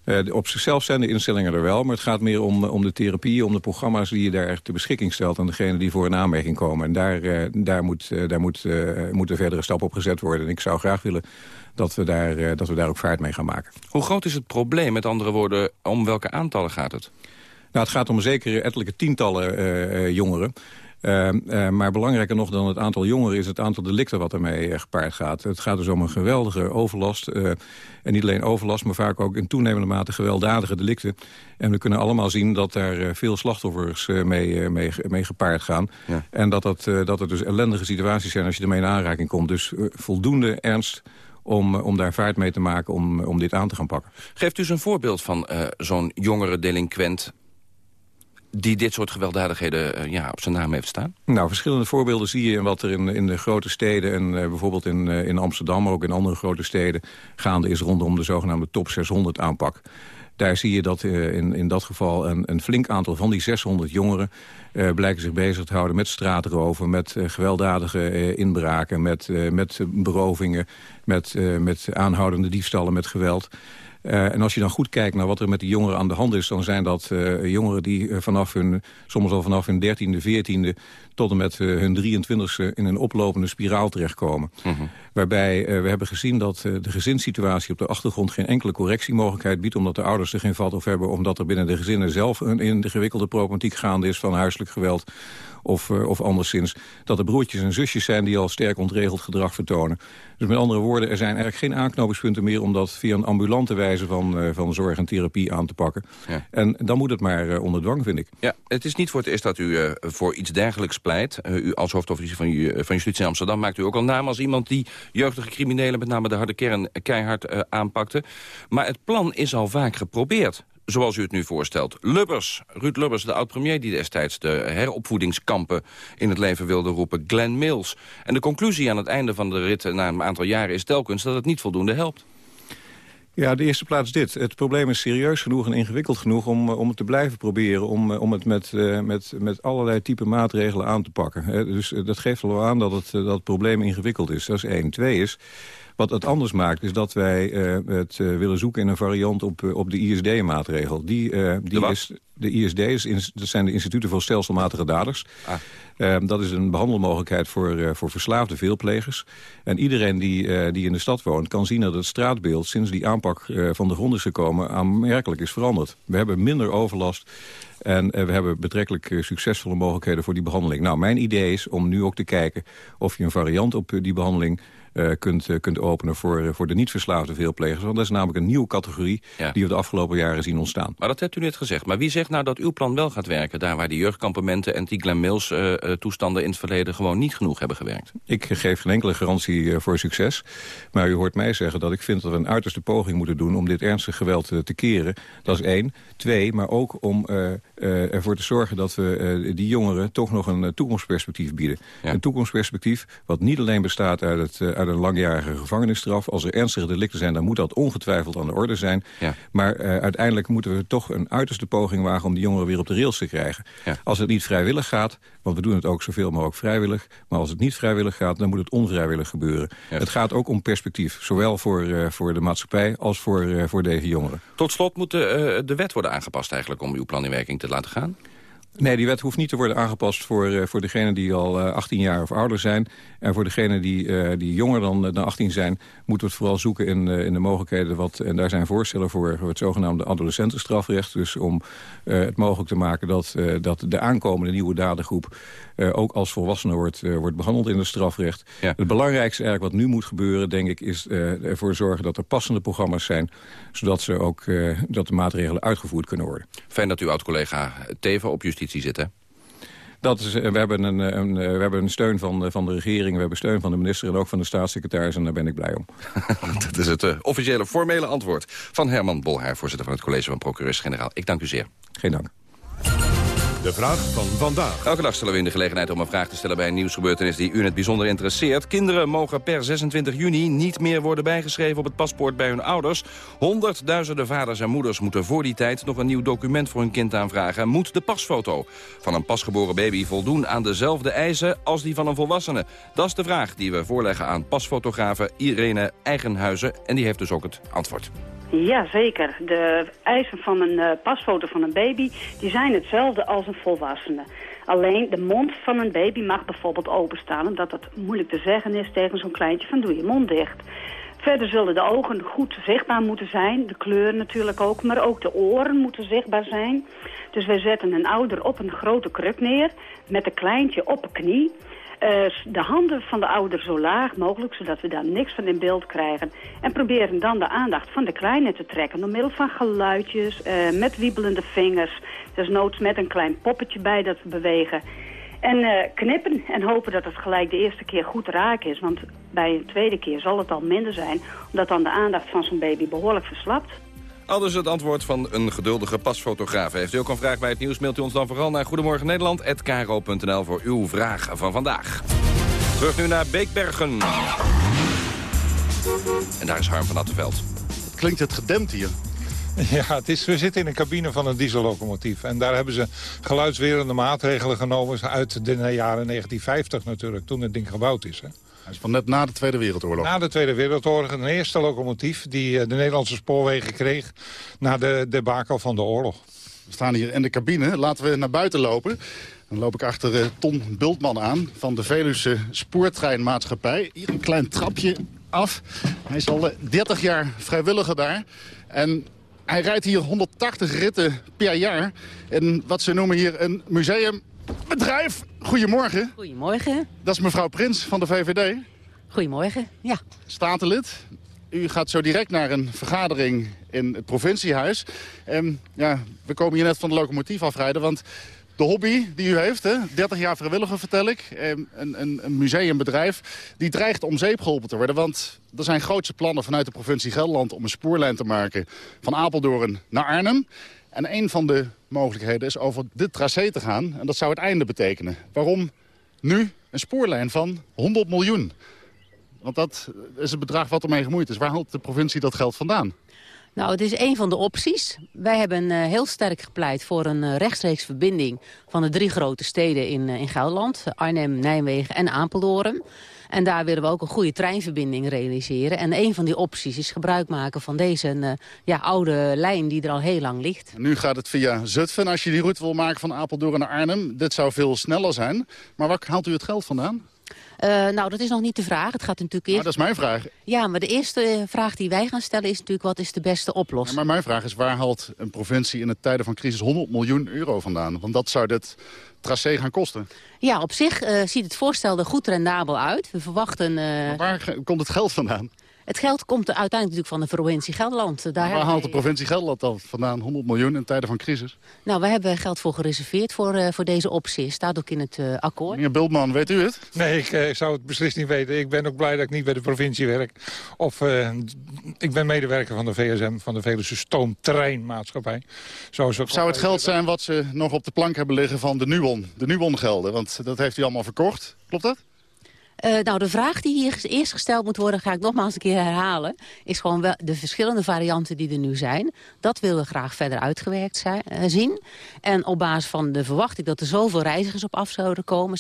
Uh, op zichzelf zijn de instellingen er wel, maar het gaat meer om, om de therapie, om de programma's die je daar ter beschikking stelt aan degenen die voor een aanmerking komen. En daar, uh, daar, moet, uh, daar moet, moet een verdere stap op gezet worden. En ik zou graag willen dat we, daar, dat we daar ook vaart mee gaan maken. Hoe groot is het probleem? Met andere woorden, om welke aantallen gaat het? Nou, het gaat om zeker ettelijke tientallen jongeren. Uh, uh, maar belangrijker nog dan het aantal jongeren is het aantal delicten wat ermee uh, gepaard gaat. Het gaat dus om een geweldige overlast. en niet alleen overlast, maar vaak ook in toenemende mate gewelddadige delicten. En we kunnen allemaal zien dat daar veel slachtoffers mee, mee, mee, gepaard gaan. Ja. En dat, dat, dat er dus ellendige situaties zijn als je ermee in aanraking komt. Dus voldoende ernst om, om daar vaart mee te maken om, om dit aan te gaan pakken. Geeft u eens een voorbeeld van zo'n jongere delinquent die dit soort gewelddadigheden uh, ja, op zijn naam heeft staan? Nou, verschillende voorbeelden zie je in wat er in, in de grote steden... en uh, bijvoorbeeld in, uh, in Amsterdam, maar ook in andere grote steden... gaande is rondom de zogenaamde top 600 aanpak. Daar zie je dat in, in dat geval een, een flink aantal van die 600 jongeren... blijken zich bezig te houden met straatroven, met gewelddadige inbraken... met, met berovingen, met, met aanhoudende diefstallen, met geweld... Uh, en als je dan goed kijkt naar wat er met die jongeren aan de hand is... dan zijn dat uh, jongeren die uh, vanaf hun, soms al vanaf hun dertiende, veertiende... tot en met hun 23e in een oplopende spiraal terechtkomen. -huh. Waarbij we hebben gezien dat de gezinssituatie op de achtergrond... geen enkele correctiemogelijkheid biedt... omdat de ouders er geen vat op hebben... omdat er binnen de gezinnen zelf een ingewikkelde problematiek gaande is... van huiselijk geweld of, uh, of anderszins dat er broertjes en zusjes zijn die al sterk ontregeld gedrag vertonen. Dus met andere woorden, er zijn eigenlijk geen aanknopingspunten meer om dat via een ambulante wijze van, uh, van zorg en therapie aan te pakken. Ja. En dan moet het maar uh, onder dwang, vind ik. Ja, het is niet voor het eerst dat u voor iets dergelijks pleit. u als hoofdofficier van, van Justitie in Amsterdam maakt u ook al naam als iemand die jeugdige criminelen, met name de harde kern, keihard aanpakte. Maar het plan is al vaak geprobeerd zoals u het nu voorstelt. Lubbers, Ruud Lubbers, de oud-premier die destijds de heropvoedingskampen in het leven wilde roepen. Glenn Mills. En de conclusie aan het einde van de rit na een aantal jaren is telkens dat het niet voldoende helpt. Ja, de eerste plaats dit. Het probleem is serieus genoeg en ingewikkeld genoeg om, om het te blijven proberen. Om, om het met, uh, met, met allerlei type maatregelen aan te pakken. dus dat geeft wel aan dat het, dat het probleem ingewikkeld is. Dat is één. Twee is, Wat het anders maakt is dat wij het willen zoeken in een variant op, op de ISD-maatregel. Die, die is, de ISD is, dat zijn de instituten voor stelselmatige daders. Ah. Ehm, dat is een behandelmogelijkheid voor, uh, voor verslaafde veelplegers. En iedereen die, uh, die in de stad woont kan zien dat het straatbeeld... sinds die aanpak van de grond is gekomen aanmerkelijk is veranderd. We hebben minder overlast en we hebben betrekkelijk succesvolle mogelijkheden voor die behandeling. Nou, mijn idee is om nu ook te kijken of je een variant op die behandeling kunt, uh, kunt openen voor, uh, voor de niet-verslaafde veelplegers. Want dat is namelijk een nieuwe categorie die we de afgelopen jaren zien ontstaan. Maar dat hebt u net gezegd. Maar wie zegt nou dat uw plan wel gaat werken... daar waar die jeugdkampementen en die Glen Mills toestanden in het verleden... gewoon niet genoeg hebben gewerkt? Ik geef geen enkele garantie voor succes. Maar u hoort mij zeggen dat ik vind dat we een uiterste poging moeten doen... om dit ernstige geweld te keren. Dat is één. Twee, maar ook om ervoor te zorgen dat we die jongeren... toch nog een toekomstperspectief bieden. Een toekomstperspectief wat niet alleen bestaat uit het... Uit een langjarige gevangenisstraf. Als er ernstige delicten zijn, dan moet dat ongetwijfeld aan de orde zijn. Ja. Maar uh, uiteindelijk moeten we toch een uiterste poging wagen... om die jongeren weer op de rails te krijgen. Ja. Als het niet vrijwillig gaat, want we doen het ook zoveel mogelijk vrijwillig... maar als het niet vrijwillig gaat, dan moet het onvrijwillig gebeuren. Ja. Het gaat ook om perspectief, zowel voor, uh, voor de maatschappij als voor, uh, voor deze jongeren. Tot slot moet de, de wet worden aangepast eigenlijk om uw plan in werking te laten gaan? Nee, die wet hoeft niet te worden aangepast voor, uh, voor degenen die al uh, 18 jaar of ouder zijn. En voor degenen die, uh, die jonger dan, dan 18 zijn, moeten we het vooral zoeken in, in de mogelijkheden. Wat, en daar zijn voorstellen voor, voor het zogenaamde adolescentenstrafrecht. Dus om het mogelijk te maken dat, dat de aankomende nieuwe dadergroep ook als volwassene wordt, wordt behandeld in het strafrecht. Ja. Het belangrijkste eigenlijk wat nu moet gebeuren, denk ik, is ervoor zorgen dat er passende programma's zijn. Zodat ze ook, dat de maatregelen uitgevoerd kunnen worden. Fijn dat uw oud-collega Teven op justitie zitten? Dat is, we, hebben een, een, we hebben een steun van, van de regering, we hebben steun van de minister... en ook van de staatssecretaris en daar ben ik blij om. dat is het uh, officiële formele antwoord van Herman Bolhaar... voorzitter van het college van procureurs-generaal. Ik dank u zeer. Geen dank. De vraag van vandaag. Elke dag stellen we in de gelegenheid om een vraag te stellen bij een nieuwsgebeurtenis die u in het bijzonder interesseert. Kinderen mogen per 26 juni niet meer worden bijgeschreven op het paspoort bij hun ouders. Honderdduizenden vaders en moeders moeten voor die tijd nog een nieuw document voor hun kind aanvragen. Moet de pasfoto van een pasgeboren baby voldoen aan dezelfde eisen als die van een volwassene? Dat is de vraag die we voorleggen aan pasfotografe Irene Eigenhuizen. En die heeft dus ook het antwoord. Ja, zeker. De eisen van een uh, pasfoto van een baby die zijn hetzelfde als een volwassene. Alleen de mond van een baby mag bijvoorbeeld openstaan... omdat dat moeilijk te zeggen is tegen zo'n kleintje van doe je mond dicht. Verder zullen de ogen goed zichtbaar moeten zijn. De kleur natuurlijk ook, maar ook de oren moeten zichtbaar zijn. Dus wij zetten een ouder op een grote kruk neer... met een kleintje op een knie... Uh, de handen van de ouder zo laag mogelijk, zodat we daar niks van in beeld krijgen. En proberen dan de aandacht van de kleine te trekken door middel van geluidjes, uh, met wiebelende vingers. Dus noods met een klein poppetje bij dat we bewegen. En uh, knippen en hopen dat het gelijk de eerste keer goed raak is. Want bij een tweede keer zal het al minder zijn, omdat dan de aandacht van zo'n baby behoorlijk verslapt. Aldus het antwoord van een geduldige pasfotograaf. Heeft u ook een vraag bij het nieuws, mailt u ons dan vooral naar Goedemorgen Nederland@kro.nl voor uw vraag van vandaag. Terug nu naar Beekbergen. En daar is Harm van Attenveld. Klinkt het gedempt hier? Ja, het is, we zitten in een cabine van een diesellocomotief. En daar hebben ze geluidswerende maatregelen genomen uit de jaren 1950 natuurlijk, toen het ding gebouwd is. Hè. Hij is van net na de Tweede Wereldoorlog. Na de Tweede Wereldoorlog. Een eerste locomotief die eh, de Nederlandse spoorwegen kreeg... na de debakel van de oorlog. We staan hier in de cabine. Laten we naar buiten lopen. Dan loop ik achter uh, Ton Bultman aan van de Veluwse Spoortreinmaatschappij. Hier een klein trapje af. Hij is al 30 eh, jaar vrijwilliger daar. En hij rijdt hier 180 ritten per jaar. En wat ze noemen hier een museumbedrijf. Goedemorgen. Goedemorgen. Dat is mevrouw Prins van de VVD. Goedemorgen, ja. Statenlid. U gaat zo direct naar een vergadering in het provinciehuis. En ja, we komen hier net van de locomotief afrijden, want de hobby die u heeft, hè, 30 jaar vrijwilliger vertel ik, een, een, een museumbedrijf, die dreigt om zeep geholpen te worden. Want er zijn grootse plannen vanuit de provincie Gelderland om een spoorlijn te maken van Apeldoorn naar Arnhem. En een van de mogelijkheden is over dit tracé te gaan. En dat zou het einde betekenen. Waarom nu een spoorlijn van 100 miljoen? Want dat is het bedrag wat ermee gemoeid is. Waar haalt de provincie dat geld vandaan? Nou, het is een van de opties. Wij hebben uh, heel sterk gepleit voor een uh, rechtstreeks verbinding... van de drie grote steden in, uh, in Gelderland. Arnhem, Nijmegen en Apeldoorn. En daar willen we ook een goede treinverbinding realiseren. En een van die opties is gebruik maken van deze ja, oude lijn die er al heel lang ligt. Nu gaat het via Zutphen als je die route wil maken van Apeldoorn naar Arnhem. Dit zou veel sneller zijn. Maar waar haalt u het geld vandaan? Uh, nou, dat is nog niet de vraag. Het gaat natuurlijk eerst... Maar dat is mijn vraag. Ja, maar de eerste vraag die wij gaan stellen is natuurlijk... wat is de beste oplossing? Ja, maar mijn vraag is, waar haalt een provincie in de tijden van crisis 100 miljoen euro vandaan? Want dat zou dit tracé gaan kosten. Ja, op zich uh, ziet het voorstel er goed rendabel uit. We verwachten... Uh... Maar waar komt het geld vandaan? Het geld komt uiteindelijk natuurlijk van de provincie Gelderland. Daar waar haalt de provincie Gelderland dan vandaan 100 miljoen in tijden van crisis? Nou, we hebben geld voor gereserveerd voor, uh, voor deze optie. Staat ook in het uh, akkoord. Meneer Bultman, weet u het? Nee, ik uh, zou het beslist niet weten. Ik ben ook blij dat ik niet bij de provincie werk. Of ik ben medewerker van de VSM, van de Veluwe Stoomtreinmaatschappij. Zoals zou het geld zijn wat ze nog op de plank hebben liggen van de Nuon? De Nuon-gelden, want dat heeft u allemaal verkocht. Klopt dat? Uh, nou, de vraag die hier eerst gesteld moet worden, ga ik nogmaals een keer herhalen... is gewoon wel de verschillende varianten die er nu zijn. Dat willen we graag verder uitgewerkt zijn, uh, zien. En op basis van de verwachting dat er zoveel reizigers op af zouden komen...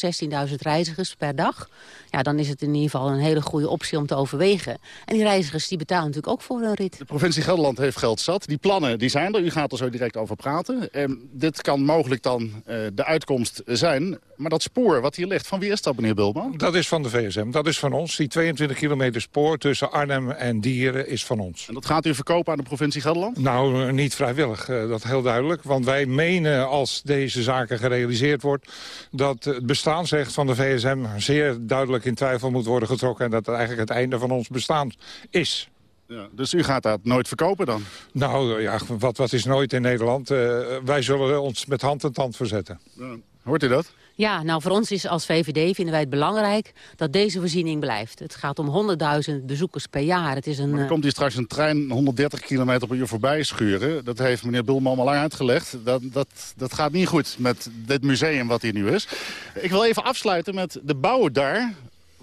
16.000 reizigers per dag... ja, dan is het in ieder geval een hele goede optie om te overwegen. En die reizigers die betalen natuurlijk ook voor een rit. De provincie Gelderland heeft geld zat. Die plannen die zijn er. U gaat er zo direct over praten. Uh, dit kan mogelijk dan de uitkomst zijn. Maar dat spoor wat hier ligt, van wie is dat, meneer Bulman? Dat is van de VSM. Dat is van ons. Die 22 kilometer spoor tussen Arnhem en Dieren is van ons. En dat gaat u verkopen aan de provincie Gelderland? Nou, niet vrijwillig. Uh, dat heel duidelijk. Want wij menen als deze zaken gerealiseerd wordt... dat het bestaansrecht van de VSM zeer duidelijk in twijfel moet worden getrokken... en dat het eigenlijk het einde van ons bestaan is. Ja, dus u gaat dat nooit verkopen dan? Nou ja, wat, wat is nooit in Nederland? Uh, wij zullen ons met hand en tand verzetten. Ja. Hoort u dat? Ja, nou voor ons is als VVD vinden wij het belangrijk dat deze voorziening blijft. Het gaat om 100.000 bezoekers per jaar. Het is een, maar er komt hier straks een trein 130 km per uur voorbij schuren. Dat heeft meneer Bulman al lang uitgelegd. Dat, dat, dat gaat niet goed met dit museum wat hier nu is. Ik wil even afsluiten met de bouwen daar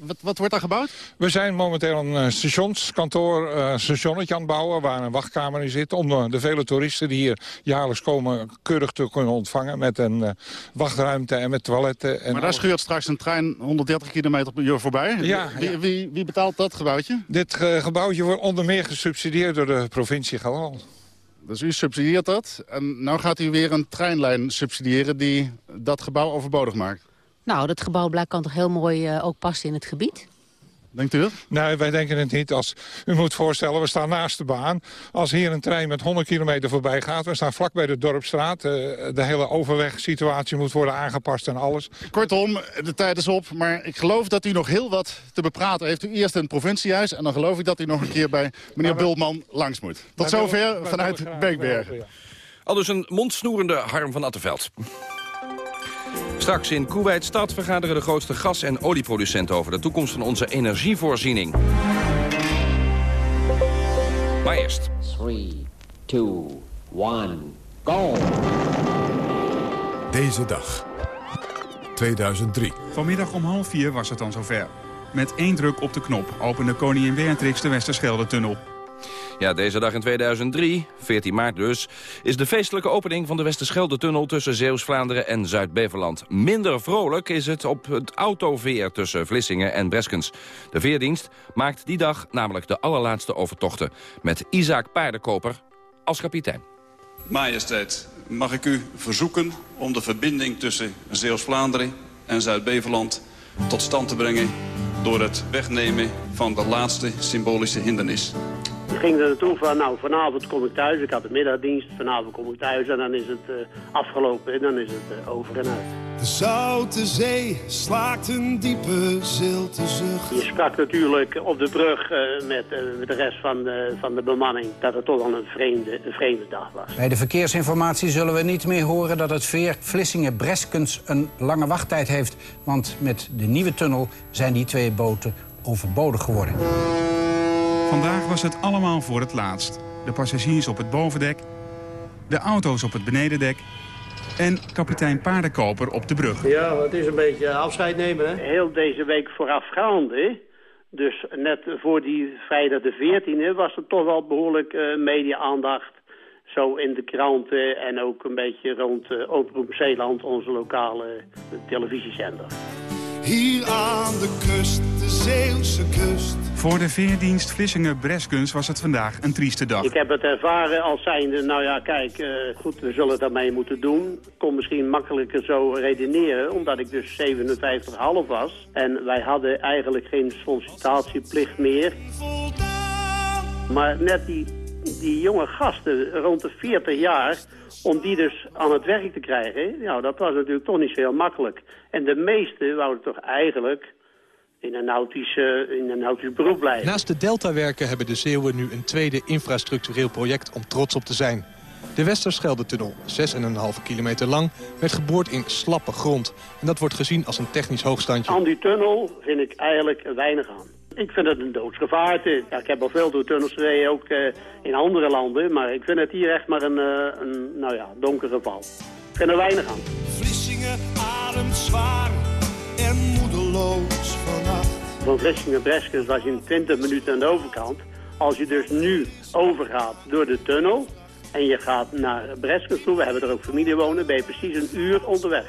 wat, wat, wordt daar gebouwd? We zijn momenteel een uh, stationskantoor, uh, stationnetje aan het bouwen... waar een wachtkamer in zit... om uh, de vele toeristen die hier jaarlijks komen keurig te kunnen ontvangen... met een wachtruimte en met toiletten. En maar daar schuurt straks een trein 130 km per uur voorbij. Ja, wie, ja. Wie, wie, betaalt dat gebouwtje? Dit gebouwtje wordt onder meer gesubsidieerd door de provincie Gelderland. Dus u subsidieert dat. En nu gaat u weer een treinlijn subsidiëren die dat gebouw overbodig maakt. Nou, dat gebouw blijkt kan toch heel mooi uh, ook passen in het gebied? Denkt u dat? Nee, wij denken het niet. Als, u moet voorstellen, we staan naast de baan. Als hier een trein met 100 kilometer voorbij gaat... we staan vlak bij de Dorpstraat. Uh, de hele overwegsituatie moet worden aangepast en alles. Kortom, de tijd is op. Maar ik geloof dat u nog heel wat te bepraten heeft. U eerst in het provinciehuis en dan geloof ik dat u nog een keer bij meneer Bultman langs moet. Tot zover vanuit Beekbergen. Al dus een mondsnoerende Harm van Attenveld. Straks in Kuwait-stad vergaderen de grootste gas- en olieproducenten over de toekomst van onze energievoorziening. Maar eerst. 3, 2, 1, go! Deze dag. 2003. Vanmiddag om half vier was het dan zover. Met één druk op de knop opende koningin Beatrix de Westerschelde-tunnel. Ja, deze dag in 2003, 14 maart dus, is de feestelijke opening van de Westerschelde-tunnel tussen Zeeuws-Vlaanderen en Zuid-Beverland. Minder vrolijk is het op het autoveer tussen Vlissingen en Breskens. De veerdienst maakt die dag namelijk de allerlaatste overtochten, met Isaac Paardenkoper als kapitein. Majesteit, mag ik u verzoeken om de verbinding tussen Zeeuws-Vlaanderen en Zuid-Beverland tot stand te brengen door het wegnemen van de laatste symbolische hindernis. Ik ging er naartoe van, nou, vanavond kom ik thuis. Ik had de middagdienst. Vanavond kom ik thuis en dan is het uh, afgelopen en dan is het uh, over en uit. De Zoute Zee slaakt een diepe zilte zucht. Je sprak natuurlijk op de brug uh, met, met, de rest van de, van de bemanning... dat het toch al een vreemde, een vreemde dag was. Bij de verkeersinformatie zullen we niet meer horen... dat het veer Vlissingen-Breskens een lange wachttijd heeft. Want met de nieuwe tunnel zijn die twee boten overbodig geworden. Vandaag was het allemaal voor het laatst. De passagiers op het bovendek, de auto's op het benedendek... en kapitein Paardenkoper op de brug. Ja, het is een beetje afscheid nemen, hè? Heel deze week voorafgaande Dus net voor die vrijdag de 14e was er toch wel behoorlijk uh, media-aandacht. Zo in de kranten en ook een beetje rond uh, Oproep Zeeland, onze lokale televisiezender. Hier aan de kust, de Zeeuwse kust. Voor de veerdienst Vlissingen-Breskens was het vandaag een trieste dag. Ik heb het ervaren als zijnde, nou ja, kijk, uh, goed, we zullen daarmee moeten doen. Ik kon misschien makkelijker zo redeneren, omdat ik dus 57,5 was. En wij hadden eigenlijk geen sollicitatieplicht meer. Maar net die, die jonge gasten, rond de 40 jaar, om die dus aan het werk te krijgen, nou, dat was natuurlijk toch niet zo heel makkelijk. En de meesten wouden toch eigenlijk in een, nautische, in een nautisch beroep blijven. Naast de Deltawerken hebben de Zeeuwen nu een tweede infrastructureel project om trots op te zijn. De Westerschelde-tunnel, 6,5 kilometer lang, werd geboord in slappe grond. En dat wordt gezien als een technisch hoogstandje. Aan die tunnel vind ik eigenlijk weinig aan. Ik vind het een doodsgevaarte. Ja, ik heb al veel door tunnels gereden, ook uh, in andere landen. Maar ik vind het hier echt maar een, uh, een nou ja, donker geval. Ik vind er weinig aan. Vlissingen ademt zwaar en moedeloos vannacht. Van Vlissingen-Breskens was je in 20 minuten aan de overkant. Als je dus nu overgaat door de tunnel en je gaat naar Breskens toe, we hebben er ook familie wonen, ben je precies een uur onderweg.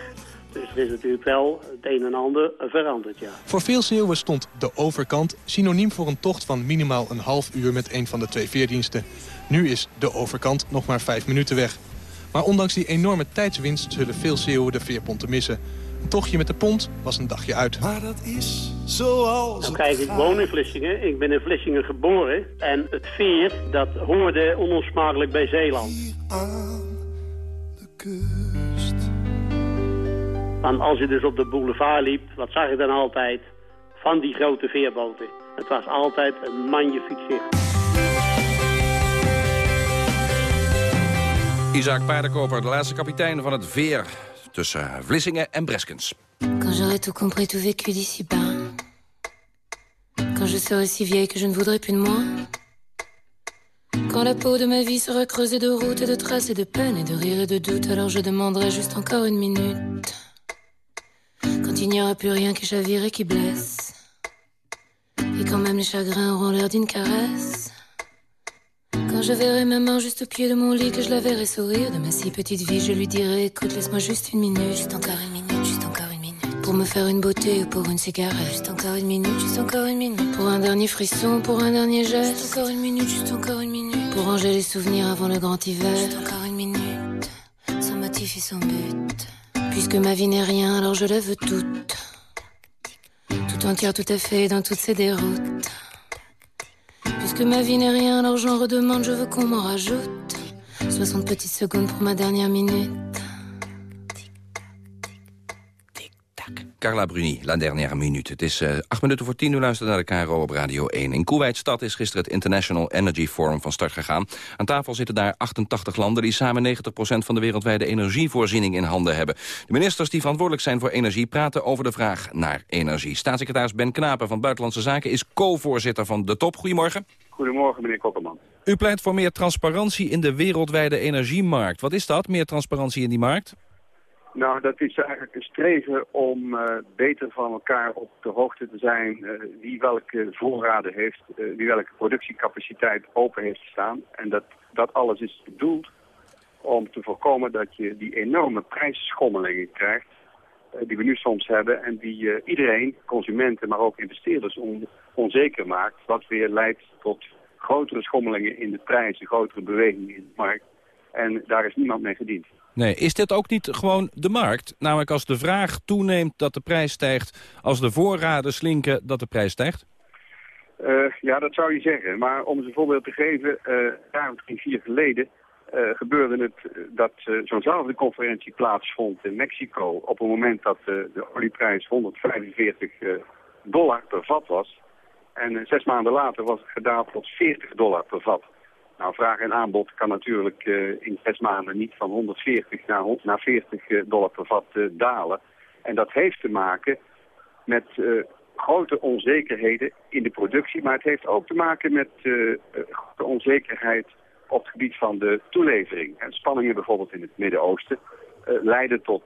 Dus er is natuurlijk wel het een en ander veranderd, ja. Voor veel Zeeuwen stond de overkant synoniem voor een tocht van minimaal een half uur met een van de twee veerdiensten. Nu is de overkant nog maar vijf minuten weg. Maar ondanks die enorme tijdswinst zullen veel Zeeuwen de veerponten missen. Tochtje met de pont was een dagje uit. Maar dat is zoals Nou kijk, ik woon in Vlissingen. Ik ben in Vlissingen geboren. En het veer, dat hoorde ononsmakelijk bij Zeeland. aan de kust. Want als je dus op de boulevard liep, wat zag je dan altijd? Van die grote veerboten. Het was altijd een magnifiek zicht. Isaac Paardenkoper, de laatste kapitein van het Veer... tussen Vlissingen en Breskens. Quand j'aurai tout compris, tout vécu d'ici-bas. Quand je serai si vieille que je ne voudrais plus de moi. Quand la peau de ma vie sera creusée de routes et de traces et de peines et de rires et de doutes, alors je demanderai juste encore une minute. Quand il n'y aura plus rien qui chavire et qui blesse. Et quand même les chagrins auront l'air d'une caresse. Quand je verrai ma main juste au pied de mon lit, que je la verrai sourire de ma si petite vie, je lui dirai écoute, laisse-moi juste une minute, juste encore une minute, juste encore une minute. Pour me faire une beauté ou pour une cigarette, juste encore une minute, juste encore une minute. Pour un dernier frisson, pour un dernier geste, juste encore une minute, juste encore une minute. Pour ranger les souvenirs avant le grand hiver, juste encore une minute. Sans motif et sans but. Puisque ma vie n'est rien, alors je la veux toute. Tout entière, tout à fait, dans toutes ses déroutes. Puisque ma vie n'est rien, alors j'en redemande, je veux qu'on m'en rajoute. 60 petites secondes pour ma dernière minute. Carla Bruni, La Dernière Minute. Het is eh, acht minuten voor tien, u luistert naar de KRO op Radio 1. In Kuwaitstad is gisteren het International Energy Forum van start gegaan. Aan tafel zitten daar 88 landen die samen 90% van de wereldwijde energievoorziening in handen hebben. De ministers die verantwoordelijk zijn voor energie praten over de vraag naar energie. Staatssecretaris Ben Knapen van Buitenlandse Zaken is co-voorzitter van de top. Goedemorgen. Goedemorgen, meneer Kokkerman. U pleit voor meer transparantie in de wereldwijde energiemarkt. Wat is dat, meer transparantie in die markt? Nou, dat is eigenlijk een streven om uh, beter van elkaar op de hoogte te zijn uh, wie welke voorraden heeft, uh, wie welke productiecapaciteit open heeft staan. En dat, dat alles is bedoeld om te voorkomen dat je die enorme prijsschommelingen krijgt die we nu soms hebben en die iedereen, consumenten, maar ook investeerders on, onzeker maakt. Wat weer leidt tot grotere schommelingen in de prijzen, grotere bewegingen in de markt. En daar is niemand mee gediend. Nee, is dit ook niet gewoon de markt? Namelijk als de vraag toeneemt dat de prijs stijgt... als de voorraden slinken dat de prijs stijgt? Uh, ja, dat zou je zeggen. Maar om eens een voorbeeld te geven... Uh, vier geleden uh, gebeurde het dat zo'nzelfde conferentie plaatsvond in Mexico... op het moment dat de olieprijs 145 dollar per vat was. En zes maanden later was het gedaald tot 40 dollar per vat. Nou, vraag en aanbod kan natuurlijk uh, in zes maanden niet van 140 naar, naar 40 dollar per vat uh, dalen. En dat heeft te maken met uh, grote onzekerheden in de productie, maar het heeft ook te maken met grote onzekerheid op het gebied van de toelevering. En spanningen bijvoorbeeld in het Midden-Oosten leiden tot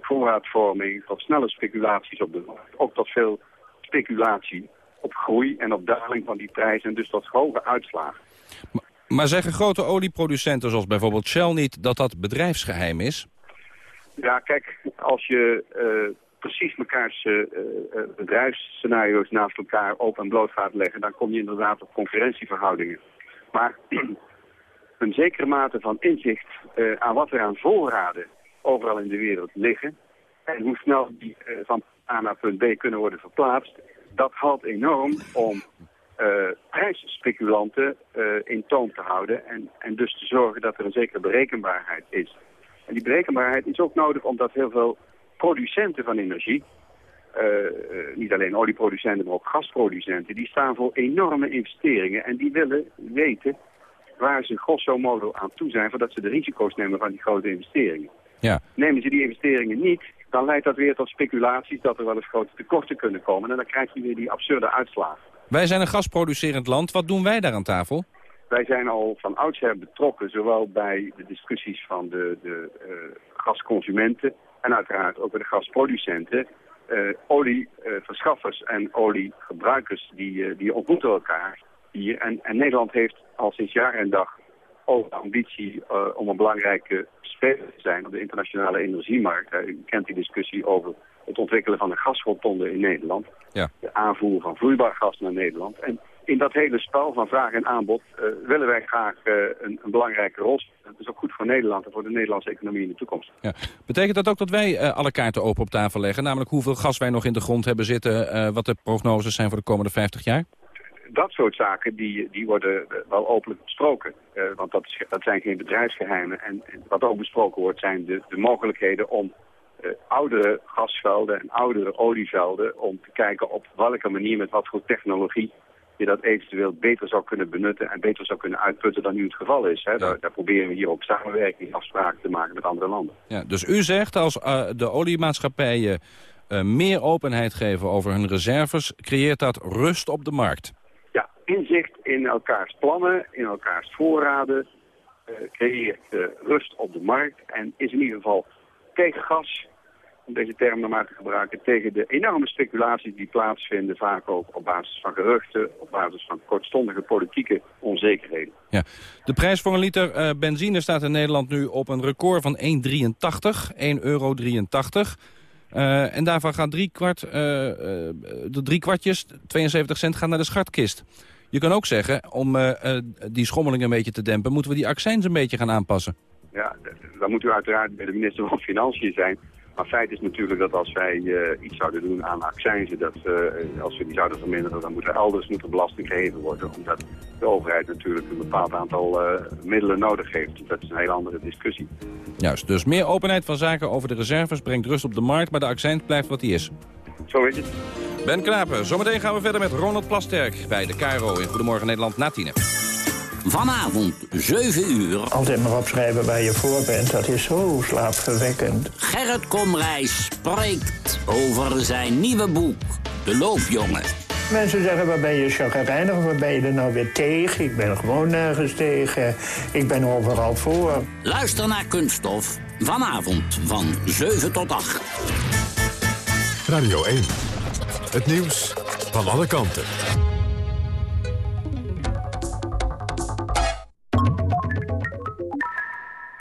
voorraadvorming, tot snelle speculaties op de markt, ook tot veel speculatie op groei en op daling van die prijzen en dus tot hoge uitslagen. Zeggen grote olieproducenten zoals bijvoorbeeld Shell niet dat dat bedrijfsgeheim is? Ja, kijk, als je uh, precies mekaars uh, bedrijfsscenario's naast elkaar open en bloot gaat leggen, dan kom je inderdaad op concurrentieverhoudingen. Maar een zekere mate van inzicht aan wat er aan voorraden overal in de wereld liggen en hoe snel die van A naar punt B kunnen worden verplaatst, dat helpt enorm om prijsspeculanten uh, in toom te houden en, en dus te zorgen dat er een zekere berekenbaarheid is. En die berekenbaarheid is ook nodig omdat heel veel producenten van energie, uh, niet alleen olieproducenten, maar ook gasproducenten, die staan voor enorme investeringen en die willen weten waar ze grosso modo aan toe zijn voordat ze de risico's nemen van die grote investeringen. Ja. Nemen ze die investeringen niet, dan leidt dat weer tot speculaties dat er wel eens grote tekorten kunnen komen en dan krijg je weer die absurde uitslagen. Wij zijn een gasproducerend land. Wat doen wij daar aan tafel? Wij zijn al van oudsher betrokken, zowel bij de discussies van de, de uh, gasconsumenten en uiteraard ook bij de gasproducenten. Uh, olieverschaffers en oliegebruikers die, die ontmoeten elkaar hier. En, en, Nederland heeft al sinds jaar en dag ook de ambitie om een belangrijke speler te zijn op de internationale energiemarkt. u kent die discussie over het ontwikkelen van een gasrotonde in Nederland. Ja. De aanvoer van vloeibaar gas naar Nederland. En in dat hele spel van vraag en aanbod uh, willen wij graag uh, een, een, belangrijke rol. Dat is ook goed voor Nederland en voor de Nederlandse economie in de toekomst. Ja. Betekent dat ook dat wij uh, alle kaarten open op tafel leggen? Namelijk hoeveel gas wij nog in de grond hebben zitten, wat de prognoses zijn voor de komende 50 jaar? Dat soort zaken die, die worden wel openlijk besproken. want dat, is, dat zijn geen bedrijfsgeheimen. En, en, wat ook besproken wordt zijn de, de mogelijkheden om oudere gasvelden en oudere olievelden... om te kijken op welke manier, met wat voor technologie... je dat eventueel beter zou kunnen benutten en beter zou kunnen uitputten dan nu het geval is. Hè. Daar, daar, proberen we hier ook samenwerking, afspraken te maken met andere landen. Ja, dus u zegt als uh, de oliemaatschappijen uh, meer openheid geven over hun reserves... creëert dat rust op de markt? Ja, inzicht in elkaars plannen, in elkaars voorraden... creëert rust op de markt en is in ieder geval tegen gas om deze term nog maar te gebruiken, tegen de enorme speculaties die plaatsvinden, vaak ook op basis van geruchten, op basis van kortstondige politieke onzekerheden. Ja. De prijs voor een liter uh, benzine staat in Nederland nu op een record van 1,83, 1,83 euro. Uh, en daarvan gaan drie, kwart, uh, de drie kwartjes, 72 cent, gaan naar de schatkist. Je kan ook zeggen, om die schommeling een beetje te dempen, moeten we die accijns een beetje gaan aanpassen. Ja, dan moet u uiteraard bij de minister van Financiën zijn. Maar feit is natuurlijk dat als wij uh, iets zouden doen aan accijnzen, dat uh, als we die zouden verminderen, dan moet er elders moet er belasting gegeven worden. Omdat de overheid natuurlijk een bepaald aantal uh, middelen nodig heeft. Dat is een hele andere discussie. Juist, dus meer openheid van zaken over de reserves brengt rust op de markt, maar de accijns blijft wat die is. Zo is het. Ben Knapen, zometeen gaan we verder met Ronald Plasterk bij de Cairo in Goedemorgen Nederland na tienen. Vanavond, 7 uur. Altijd maar opschrijven waar je voor bent, dat is zo slaapverwekkend. Gerrit Komrijs spreekt over zijn nieuwe boek, De Loopjongen. Mensen zeggen, waar ben je chagrijnig, waar ben je er nou weer tegen? Ik ben gewoon nergens tegen, ik ben overal voor. Luister naar Kunststof, vanavond van 7 tot 8. Radio 1, het nieuws van alle kanten.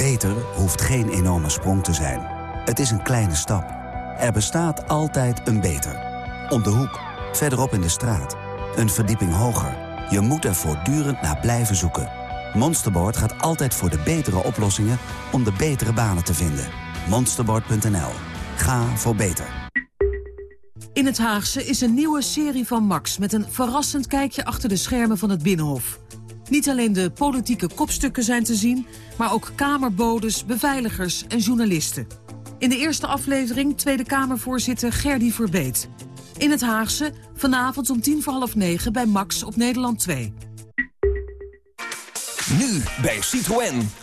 Beter hoeft geen enorme sprong te zijn. Het is een kleine stap. Er bestaat altijd een beter. Om de hoek, verderop in de straat. Een verdieping hoger. Je moet er voortdurend naar blijven zoeken. Monsterboard gaat altijd voor de betere oplossingen om de betere banen te vinden. Monsterboard.nl. Ga voor beter. In het Haagse is een nieuwe serie van Max... met een verrassend kijkje achter de schermen van het Binnenhof. Niet alleen de politieke kopstukken zijn te zien... maar ook kamerbodes, beveiligers en journalisten. In de eerste aflevering Tweede Kamervoorzitter Gerdy Verbeet. In het Haagse, vanavond om tien voor half negen bij Max op Nederland 2. Nu bij Citroën.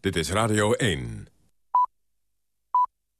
Dit is Radio 1.